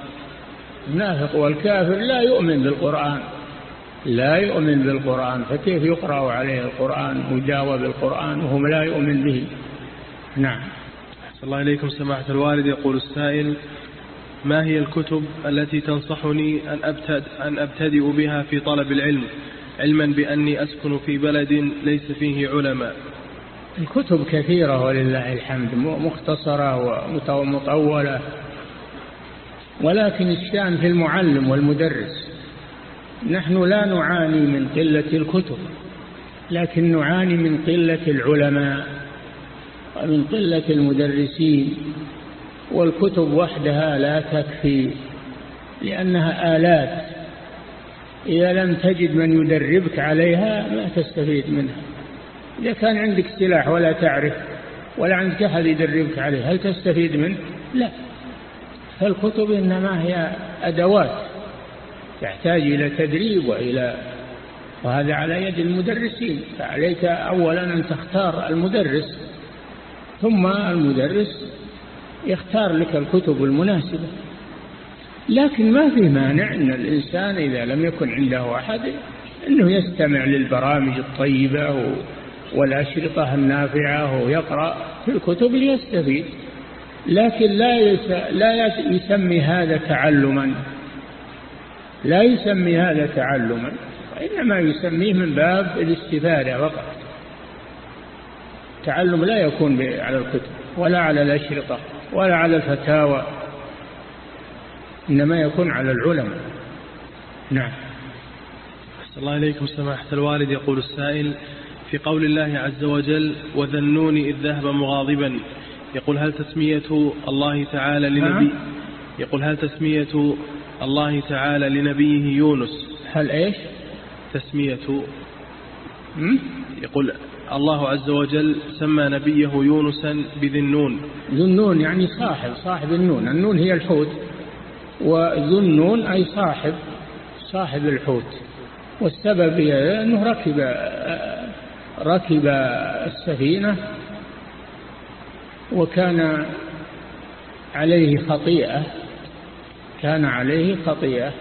المنافق والكافر لا يؤمن بالقرآن. لا يؤمن بالقرآن فكيف يقرأ عليه القرآن ويجاوب بالقرآن وهم لا يؤمن به؟ نعم. أحسن الله إليكم سماحة الوالد. يقول السائل ما هي الكتب التي تنصحني أن, أبتد أن أبتدئ بها في طلب العلم؟ علما بأني أسكن في بلد ليس فيه علماء. الكتب كثيرة ولله الحمد مختصرة ومطولة. ولكن الشأن في المعلم والمدرس. نحن لا نعاني من قلة الكتب لكن نعاني من قلة العلماء. ومن قلة المدرسين والكتب وحدها لا تكفي لأنها آلات. إذا لم تجد من يدربك عليها ما تستفيد منها. إذا كان عندك سلاح ولا تعرف ولا عندك أحد يدربك عليه هل تستفيد منه؟ لا. فالكتب إنما هي أدوات تحتاج إلى تدريب وإلى وهذا على يد المدرسين. فعليك أولا أن تختار المدرس. ثم المدرس يختار لك الكتب المناسبة. لكن ما في مانع أن الإنسان إذا لم يكن عنده أحد أنه يستمع للبرامج الطيبة والأشرطة النافعة ويقرأ في الكتب ليستفيد. لكن لا لا يسمي هذا تعلما. لا يسمي هذا تعلما وإنما يسميه من باب الاستفادة فقط. التعلم لا يكون على الكتب ولا على الأشرطة ولا على الفتاوى إنما يكون على العلماء. نعم. الله إليكم سماحة الوالد. يقول السائل في قول الله عز وجل وذنون إذ ذهب مغاضبا يقول هل تسمية الله تعالى لنبي يقول هل تسمية الله تعالى لنبيه يونس؟ هل إيش؟ تسمية يقول الله عز وجل سمى نبيه يونسا بذي النون ذو النون يعني صاحب صاحب النون. النون هي الحوت. وذو النون أي صاحب صاحب الحوت. والسبب أنه ركب ركب السفينة وكان عليه خطيئة كان عليه خطيئة.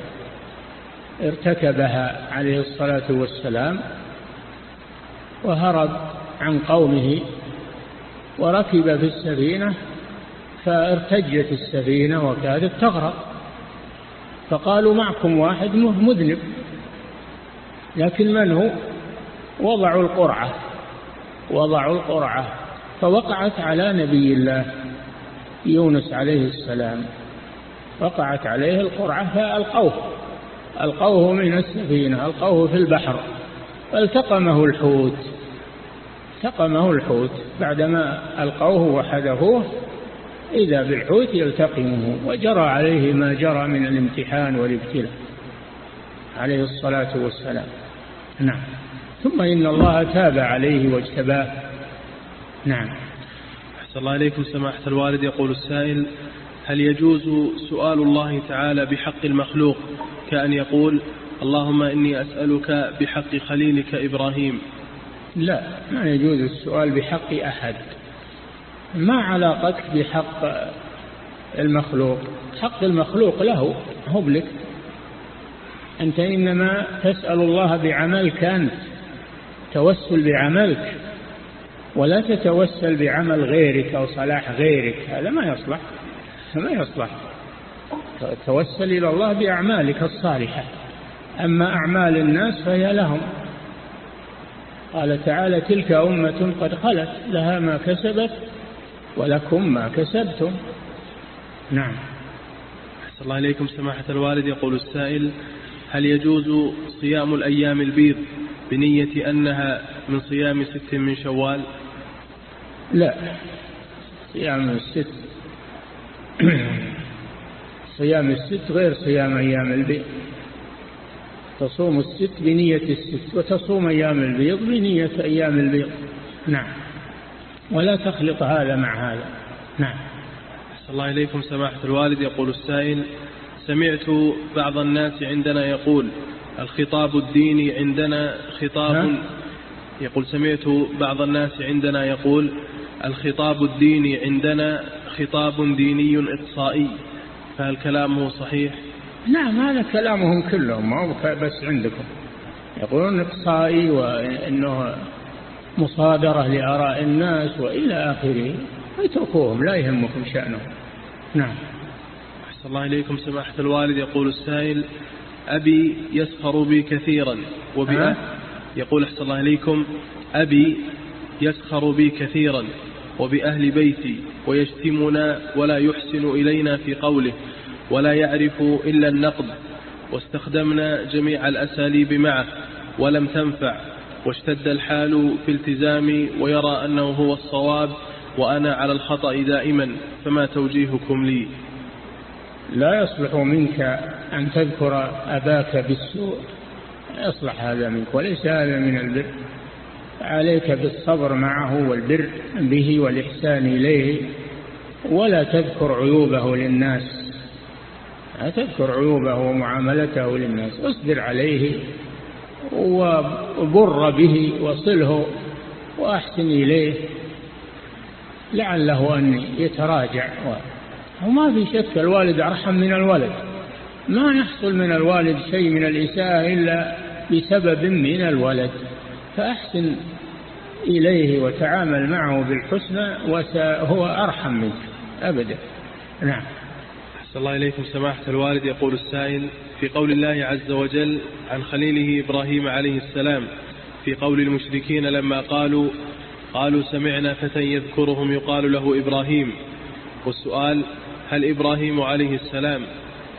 ارتكبها عليه الصلاة والسلام. وهرب عن قومه وركب في السفينة فارتجت السفينة وكادت تغرق. فقالوا معكم واحد مذنب. لكن من هو؟ وضعوا القرعة. وضعوا القرعة. فوقعت على نبي الله يونس عليه السلام. وقعت عليه القرعة فألقوه. ألقوه من السفينة ألقوه في البحر. فالتقمه الحوت. التقمه الحوت. بعدما ألقوه وحذفوه إذا بالحوت يلتقمه وجرى عليه ما جرى من الامتحان والابتلاء. عليه الصلاة والسلام. نعم. ثم إن الله تاب عليه واجتباه. نعم. أحسن الله إليكم سماحة الوالد. يقول السائل هل يجوز سؤال الله تعالى بحق المخلوق؟ كأن يقول اللهم إني أسألك بحق خليلك إبراهيم. لا ما يجوز السؤال بحق أحد. ما علاقتك بحق المخلوق؟ حق المخلوق له هو لك أنت إنما تسأل الله بعملك أنت توسل بعملك ولا تتوسل بعمل غيرك أو صلاح غيرك هذا ما يصلح ما يصلح. توسل إلى الله بأعمالك الصالحة. أما أعمال الناس فهي لهم. قال تعالى تلك أمة قد خلت لها ما كسبت ولكم ما كسبتم. نعم. أحسن الله إليكم. سماحة الوالد يقول السائل هل يجوز صيام الأيام البيض بنية أنها من صيام ست من شوال؟ لا. صيام الست صيام الست غير صيام أيام البيض. تصوم الست بنية الست وتصوم أيام البيض بنية أيام البيض. نعم. ولا تخلط هذا مع هذا. نعم. أحسن الله إليكم سماحة الوالد. يقول السائل سمعت بعض الناس عندنا يقول الخطاب الديني عندنا خطاب. يقول سمعت بعض الناس عندنا يقول الخطاب الديني عندنا خطاب ديني إقصائي فهل كلامه صحيح؟ نعم هذا كلامهم كلهم ما هو بس عندكم. يقولون إقصائي وإنه مصادرة لآراء الناس وإلى آخره. اتركوهم لا يهمكم شأنهم. نعم. أحسن الله إليكم سماحة الوالد. يقول السائل أبي يسخر بي كثيرا وبأ يقول أحسن الله إليكم أبي يسخر بي كثيرا وبأهل بيتي ويشتمنا ولا يحسن إلينا في قوله. ولا يعرف إلا النقد واستخدمنا جميع الأساليب معه ولم تنفع واشتد الحال في التزامي ويرى أنه هو الصواب وأنا على الخطأ دائما فما توجيهكم لي؟ لا يصلح منك أن تذكر أباك بالسوء يصلح هذا منك وليس هذا من البر عليك بالصبر معه والبر به والإحسان إليه ولا تذكر عيوبه للناس. لا تذكر عيوبه ومعاملته للناس. اصبر عليه وبر به وصله وأحسن إليه. لعله أن يتراجع. وما في شك الوالد أرحم من الولد. ما يحصل من الوالد شيء من الإساءة إلا بسبب من الولد. فأحسن إليه وتعامل معه بالحسنى وهو أرحم منك أبدا. نعم. أحسن الله إليكم سماحة الوالد. يقول السائل في قول الله عز وجل عن خليله إبراهيم عليه السلام في قول المشركين لما قالوا قالوا سمعنا فتى يذكرهم يقال له إبراهيم. والسؤال هل إبراهيم عليه السلام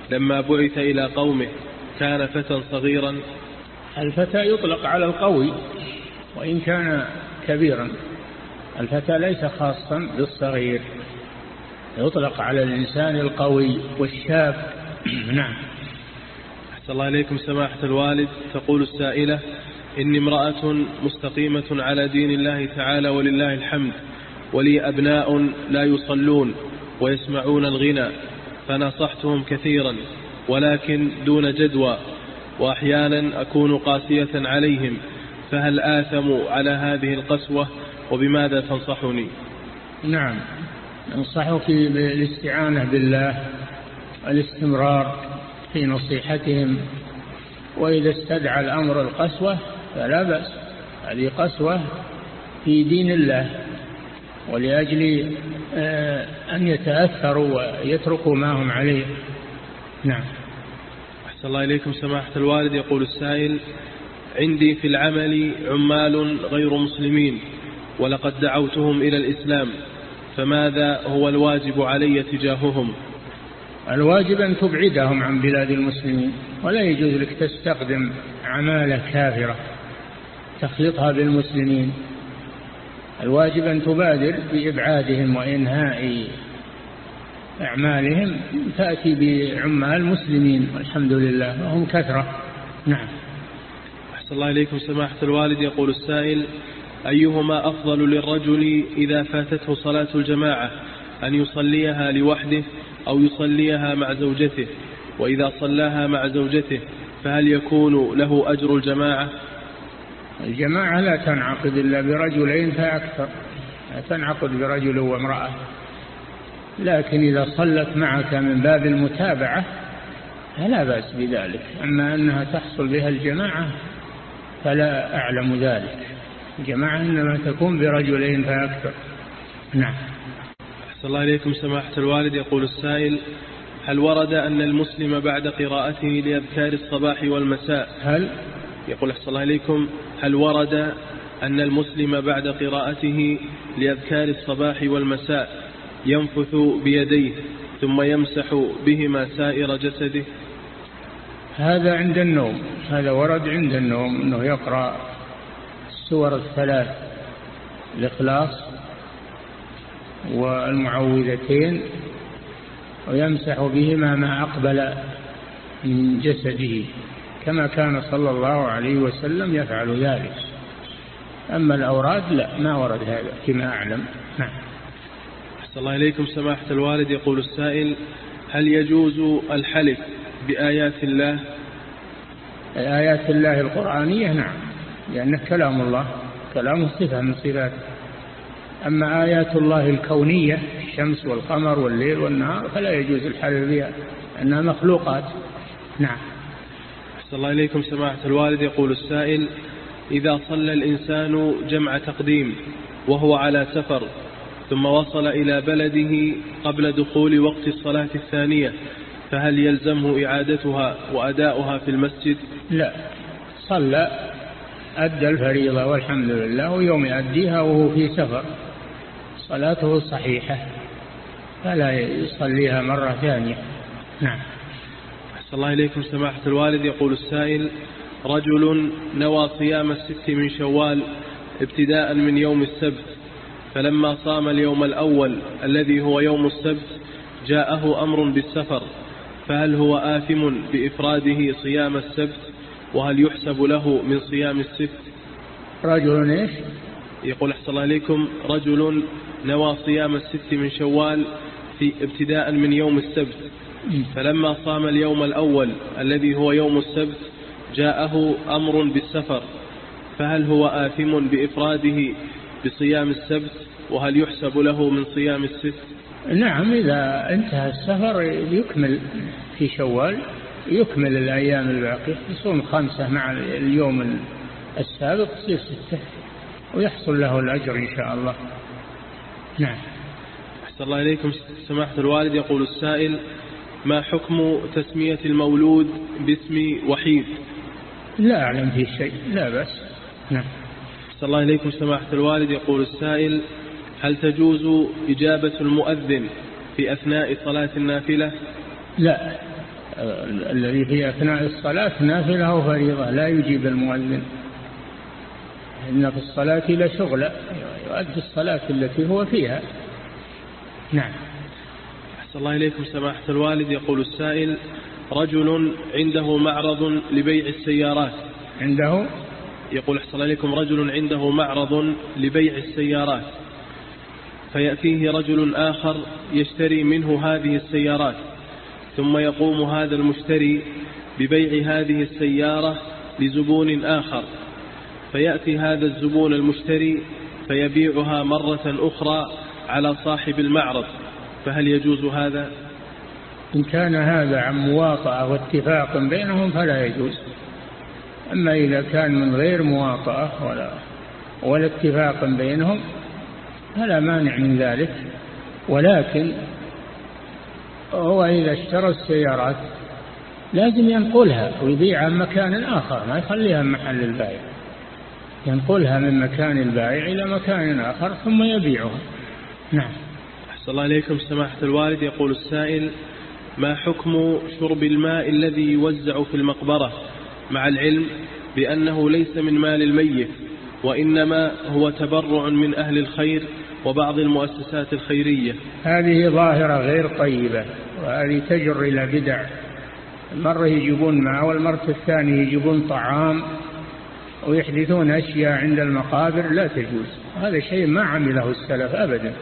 لما بعث إلى قومه كان فتى صغيرا؟ الفتى يطلق على القوي وإن كان كبيرا. الفتى ليس خاصا بالصغير. يطلق على الإنسان القوي والشاب نعم. أحسن الله إليكم سماحة الوالد. تقول السائلة إني امرأة مستقيمة على دين الله تعالى ولله الحمد ولي أبناء لا يصلون ويسمعون الغنى فنصحتهم كثيرا ولكن دون جدوى وأحيانا أكون قاسية عليهم فهل آثموا على هذه القسوة؟ وبماذا تنصحني؟ نعم. أنصحك بالاستعانة بالله الاستمرار في نصيحتهم وإذا استدعى الأمر القسوة فلا بأس هذه قسوة في دين الله ولأجل آه، أن يتأثروا ويتركوا ما هم عليه. نعم. أحسن الله إليكم سماحة الوالد يقول السائل عندي في العمل عمال غير مسلمين ولقد دعوتهم إلى الإسلام. فماذا هو الواجب علي تجاههم؟ الواجب أن تبعدهم عن بلاد المسلمين ولا يجوز لك تستخدم عمالة كافرة تخلطها بالمسلمين. الواجب أن تبادر بإبعادهم وإنهاء أعمالهم تأتي بعمال مسلمين والحمد لله وهم كثرة. نعم. أحسن الله إليكم سماحة الوالد يقول السائل أيهما أفضل للرجل إذا فاتته صلاة الجماعة أن يصليها لوحده أو يصليها مع زوجته؟ وإذا صلاها مع زوجته فهل يكون له أجر الجماعة؟ الجماعة لا تنعقد إلا برجلين فأكثر تنعقد برجل وامرأة. لكن إذا صلت معك من باب المتابعة فلا بأس بذلك أما أنها تحصل بها الجماعة فلا أعلم ذلك. الجماعة إنما تكون برجلين فأكثر. نعم. أحسن الله إليكم سماحة الوالد. يقول السائل هل ورد أن المسلم بعد قراءته لأذكار الصباح والمساء؟ هل؟ يقول أحسن الله إليكم هل ورد أن المسلم بعد قراءته لأذكار الصباح والمساء ينفث بيديه ثم يمسح بهما سائر جسده؟ هذا عند النوم. هذا ورد عند النوم أنه يقرأ السور الثلاث الإخلاص والمعوذتين ويمسح بهما ما أقبل من جسده كما كان صلى الله عليه وسلم يفعل ذلك. أما الأوراد لا ما ورد هذا فيما أعلم. نعم. أحسن الله إليكم سماحة الوالد. يقول السائل هل يجوز الحلف بآيات الله؟ آيات الله القرآنية؟ نعم. لأنه كلام الله كلام صفة من صفاته. أما آيات الله الكونية الشمس والقمر والليل والنهار فلا يجوز الحلف بها أنها مخلوقات. نعم. أحسن الله إليكم سماحة الوالد. يقول السائل إذا صلى الإنسان جمع تقديم وهو على سفر ثم وصل إلى بلده قبل دخول وقت الصلاة الثانية فهل يلزمه إعادتها وأداؤها في المسجد؟ لا. صلى أدى الفريضة والحمد لله ويوم يؤديها وهو في سفر. صلاته صحيحة فلا يصليها مرة ثانية. نعم. أحسن الله إليكم سماحة الوالد. يقول السائل رجل نوى صيام الست من شوال ابتداء من يوم السبت فلما صام اليوم الأول الذي هو يوم السبت جاءه أمر بالسفر فهل هو آثم بإفراده صيام السبت؟ وهل يحسب له من صيام الست؟ رجل إيش؟ يقول أحسن الله إليكم رجل نوى صيام الست من شوال في ابتداء من يوم السبت. فلما صام اليوم الأول الذي هو يوم السبت جاءه أمر بالسفر. فهل هو آثم بإفراده بصيام السبت؟ وهل يحسب له من صيام الست؟ نعم إذا انتهى السفر يكمل في شوال. يكمل الأيام الباقية يصوم خمسة مع اليوم السابق يصير ستة ويحصل له الأجر إن شاء الله. نعم. أحسن الله إليكم. سماحة الوالد يقول السائل ما حكم تسمية المولود باسم وحيد؟ لا أعلم فيه شيء لا بس نعم. أحسن الله إليكم. سماحة الوالد يقول السائل هل تجوز إجابة المؤذن في أثناء صلاة النافلة؟ لا. الذي في أثناء الصلاة نافلة وفريضة لا يجيب المؤذن. إن في الصلاة لشغلة يؤدي الصلاة التي هو فيها. نعم. أحسن الله إليكم سماحة الوالد. يقول السائل رجل عنده معرض لبيع السيارات. عنده؟ يقول أحسن الله إليكم رجل عنده معرض لبيع السيارات. فيأتيه رجل آخر يشتري منه هذه السيارات. ثم يقوم هذا المشتري ببيع هذه السيارة لزبون آخر. فيأتي هذا الزبون المشتري فيبيعها مرة أخرى على صاحب المعرض. فهل يجوز هذا؟ إن كان هذا عن مواطأة واتفاق بينهم فلا يجوز. أما إذا كان من غير مواطأة ولا ولا اتفاق بينهم فلا مانع من ذلك. ولكن هو إذا اشترى السيارات لازم ينقلها ويبيعها من مكان آخر ما يخليها محل البائع ينقلها من مكان البائع إلى مكان آخر ثم يبيعها. نعم. أحسن الله إليكم سماحة الوالد. يقول السائل ما حكم شرب الماء الذي يوزع في المقبرة؟ مع العلم بأنه ليس من مال الميت وإنما هو تبرع من أهل الخير وبعض المؤسسات الخيرية. هذه ظاهرة غير طيبة وهذه تجر إلى بدع. مرة يجيبون ماء والمرة الثانية يجيبون طعام ويحدثون أشياء عند المقابر لا تجوز. هذا شيء ما عمله السلف أبدا.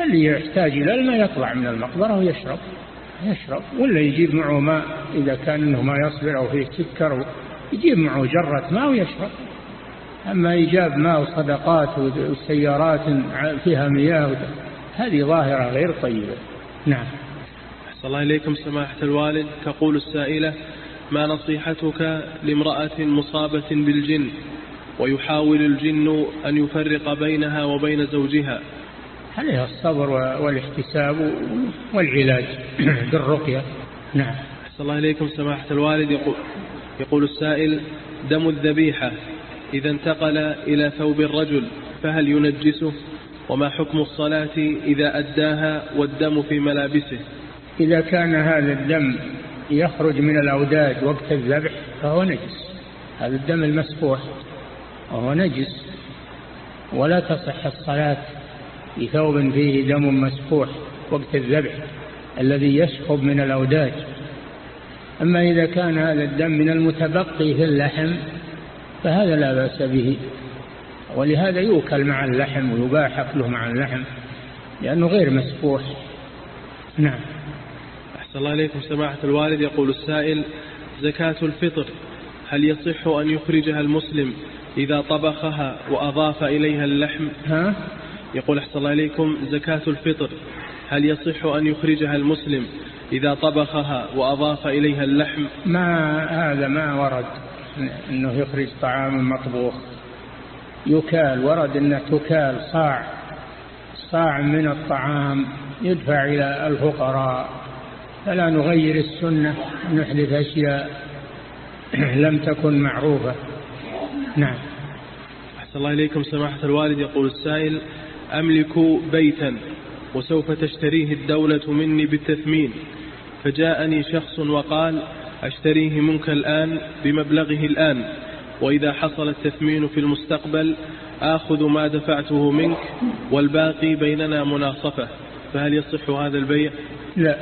اللي يحتاج إلى الماء يطلع من المقبرة ويشرب. يشرب. ولا يجيب معه ماء إذا كان إنه ما يصبر أو فيه سكر يجيب معه جرة ماء ويشرب. أما إيجاب مال صدقات وسيارات فيها مياه هذه ظاهرة غير طيبة. نعم. أحسن الله إليكم سماحة الوالد. تقول السائلة ما نصيحتك لامرأة مصابة بالجن ويحاول الجن أن يفرق بينها وبين زوجها؟ عليها الصبر والاحتساب والعلاج بالرقية. نعم. أحسن الله إليكم سماحة الوالد. يقول, يقول السائل دم الذبيحة إذا انتقل إلى ثوب الرجل فهل ينجسه؟ وما حكم الصلاة إذا أداها والدم في ملابسه؟ إذا كان هذا الدم يخرج من الأوداج وقت الذبح فهو نجس. هذا الدم المسفوح وهو نجس. ولا تصح الصلاة بثوب فيه دم مسفوح وقت الذبح الذي يسحب من الأوداج أما إذا كان هذا الدم من المتبقي في اللحم فهذا لا بأس به. ولهذا يؤكل مع اللحم ويباح أكله مع اللحم لأنه غير مسفوح. نعم. أحسن الله إليكم سماحة الوالد. يقول السائل زكاة الفطر هل يصح أن يخرجها المسلم إذا طبخها وأضاف إليها اللحم؟ ها؟ يقول أحسن الله إليكم زكاة الفطر هل يصح أن يخرجها المسلم إذا طبخها وأضاف إليها اللحم؟ ما هذا ما ورد. أنه يخرج طعام مطبوخ. يكال ورد أنه تكال صاع صاع من الطعام يدفع إلى الفقراء. فلا نغير السنة نحدث أشياء لم تكن معروفة. نعم. أحسن الله إليكم سماحة الوالد. يقول السائل أملك بيتا وسوف تشتريه الدولة مني بالتثمين فجاءني شخص وقال أشتريه منك الآن بمبلغه الآن وإذا حصل التثمين في المستقبل آخذ ما دفعته منك والباقي بيننا مناصفة. فهل يصح هذا البيع؟ لا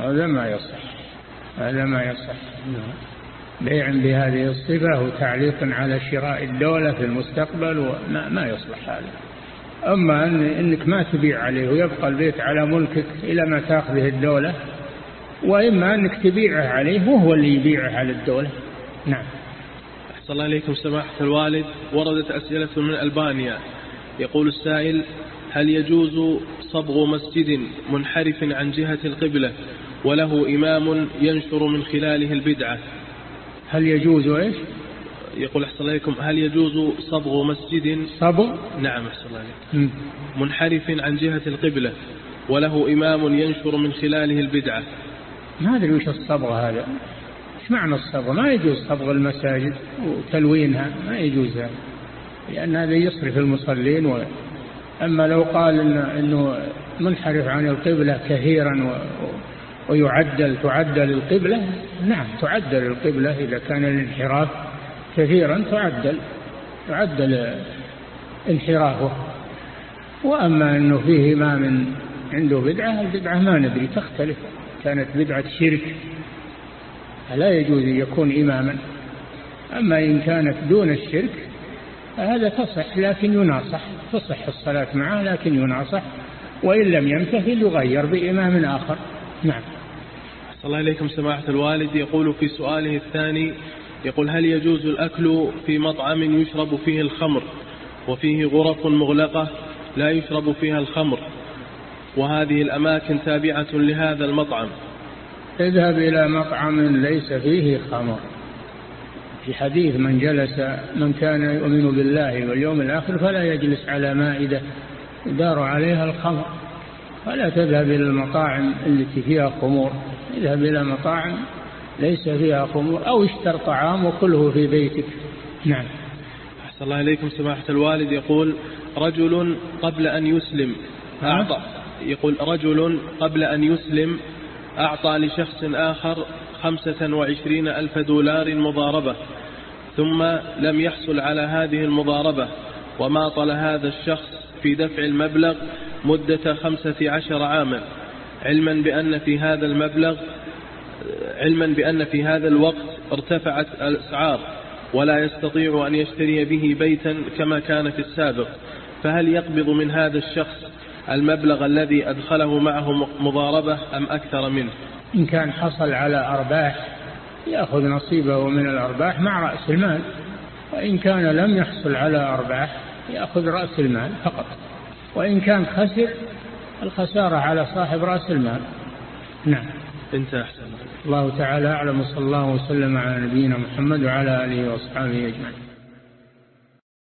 هذا ما يصح هذا ما يصح. بيع بهذه الصفة وتعليق على شراء الدولة في المستقبل وما ما يصلح هذا. أما إنك ما تبيع عليه ويبقى البيت على ملكك إلى ما تأخذه الدولة وإما أنك تبيعه عليه وهو اللي يبيعه على الدولة. نعم. أحسن الله إليكم سماحة الوالد. وردت أسئلة من ألبانيا. يقول السائل هل يجوز صبغ مسجد منحرف عن جهة القبلة وله إمام ينشر من خلاله البدعة؟ هل يجوز إيش؟ يقول أحسن الله إليكم هل يجوز صبغ مسجد؟ صبغ؟ نعم أحسن الله إليكم. منحرف عن جهة القبلة وله إمام ينشر من خلاله البدعة. ما أدري وش الصبغ هذا إيش معنى الصبغ ما يجوز صبغ المساجد وتلوينها ما يجوز هذا لأن هذا يصرف المصلين و... أما لو قال إن أنه منحرف عن القبلة كثيرا و... ويعدل تعدل القبلة نعم تعدل القبلة إذا كان الانحراف كثيرا تعدل تعدل انحرافه. وأما أنه فيه إمام عنده بدعة البدعة ما ندري تختلف. كانت بدعة شرك فلا يجوز أن يكون إماما. أما إن كانت دون الشرك فهذا تصح لكن يناصح تصح الصلاة معه لكن يناصح وإن لم يمتثل يغير بإمام آخر. نعم. صلى الله إليكم سماحة الوالد. يقول في سؤاله الثاني يقول هل يجوز الأكل في مطعم يشرب فيه الخمر وفيه غرف مغلقة لا يشرب فيها الخمر؟ وهذه الأماكن تابعة لهذا المطعم. اذهب إلى مطعم ليس فيه خمر. في حديث من جلس من كان يؤمن بالله واليوم الآخر فلا يجلس على مائدة يدار عليها الخمر. فلا تذهب إلى المطاعم التي فيها خمور. اذهب إلى مطاعم ليس فيها خمور أو اشتر طعام وكله في بيتك. نعم. أحسن الله إليكم سماحة الوالد. يقول رجل قبل أن يسلم أعطى يقول رجل قبل أن يسلم أعطى لشخص آخر خمسة وعشرين ألف دولار مضاربة ثم لم يحصل على هذه المضاربة وماطل هذا الشخص في دفع المبلغ مدة خمسة عشر عاما. علما بأن في هذا المبلغ علما بأن في هذا الوقت ارتفعت الأسعار ولا يستطيع أن يشتري به بيتا كما كان في السابق. فهل يقبض من هذا الشخص المبلغ الذي أدخله معه مضاربة أم أكثر منه؟ إن كان حصل على أرباح يأخذ نصيبه من الأرباح مع رأس المال. وإن كان لم يحصل على أرباح يأخذ رأس المال فقط. وإن كان خسر الخسارة على صاحب رأس المال. نعم. انتهى أحسن. الله تعالى أعلم صلى الله وسلم على نبينا محمد وعلى آله وأصحابه أجمعين.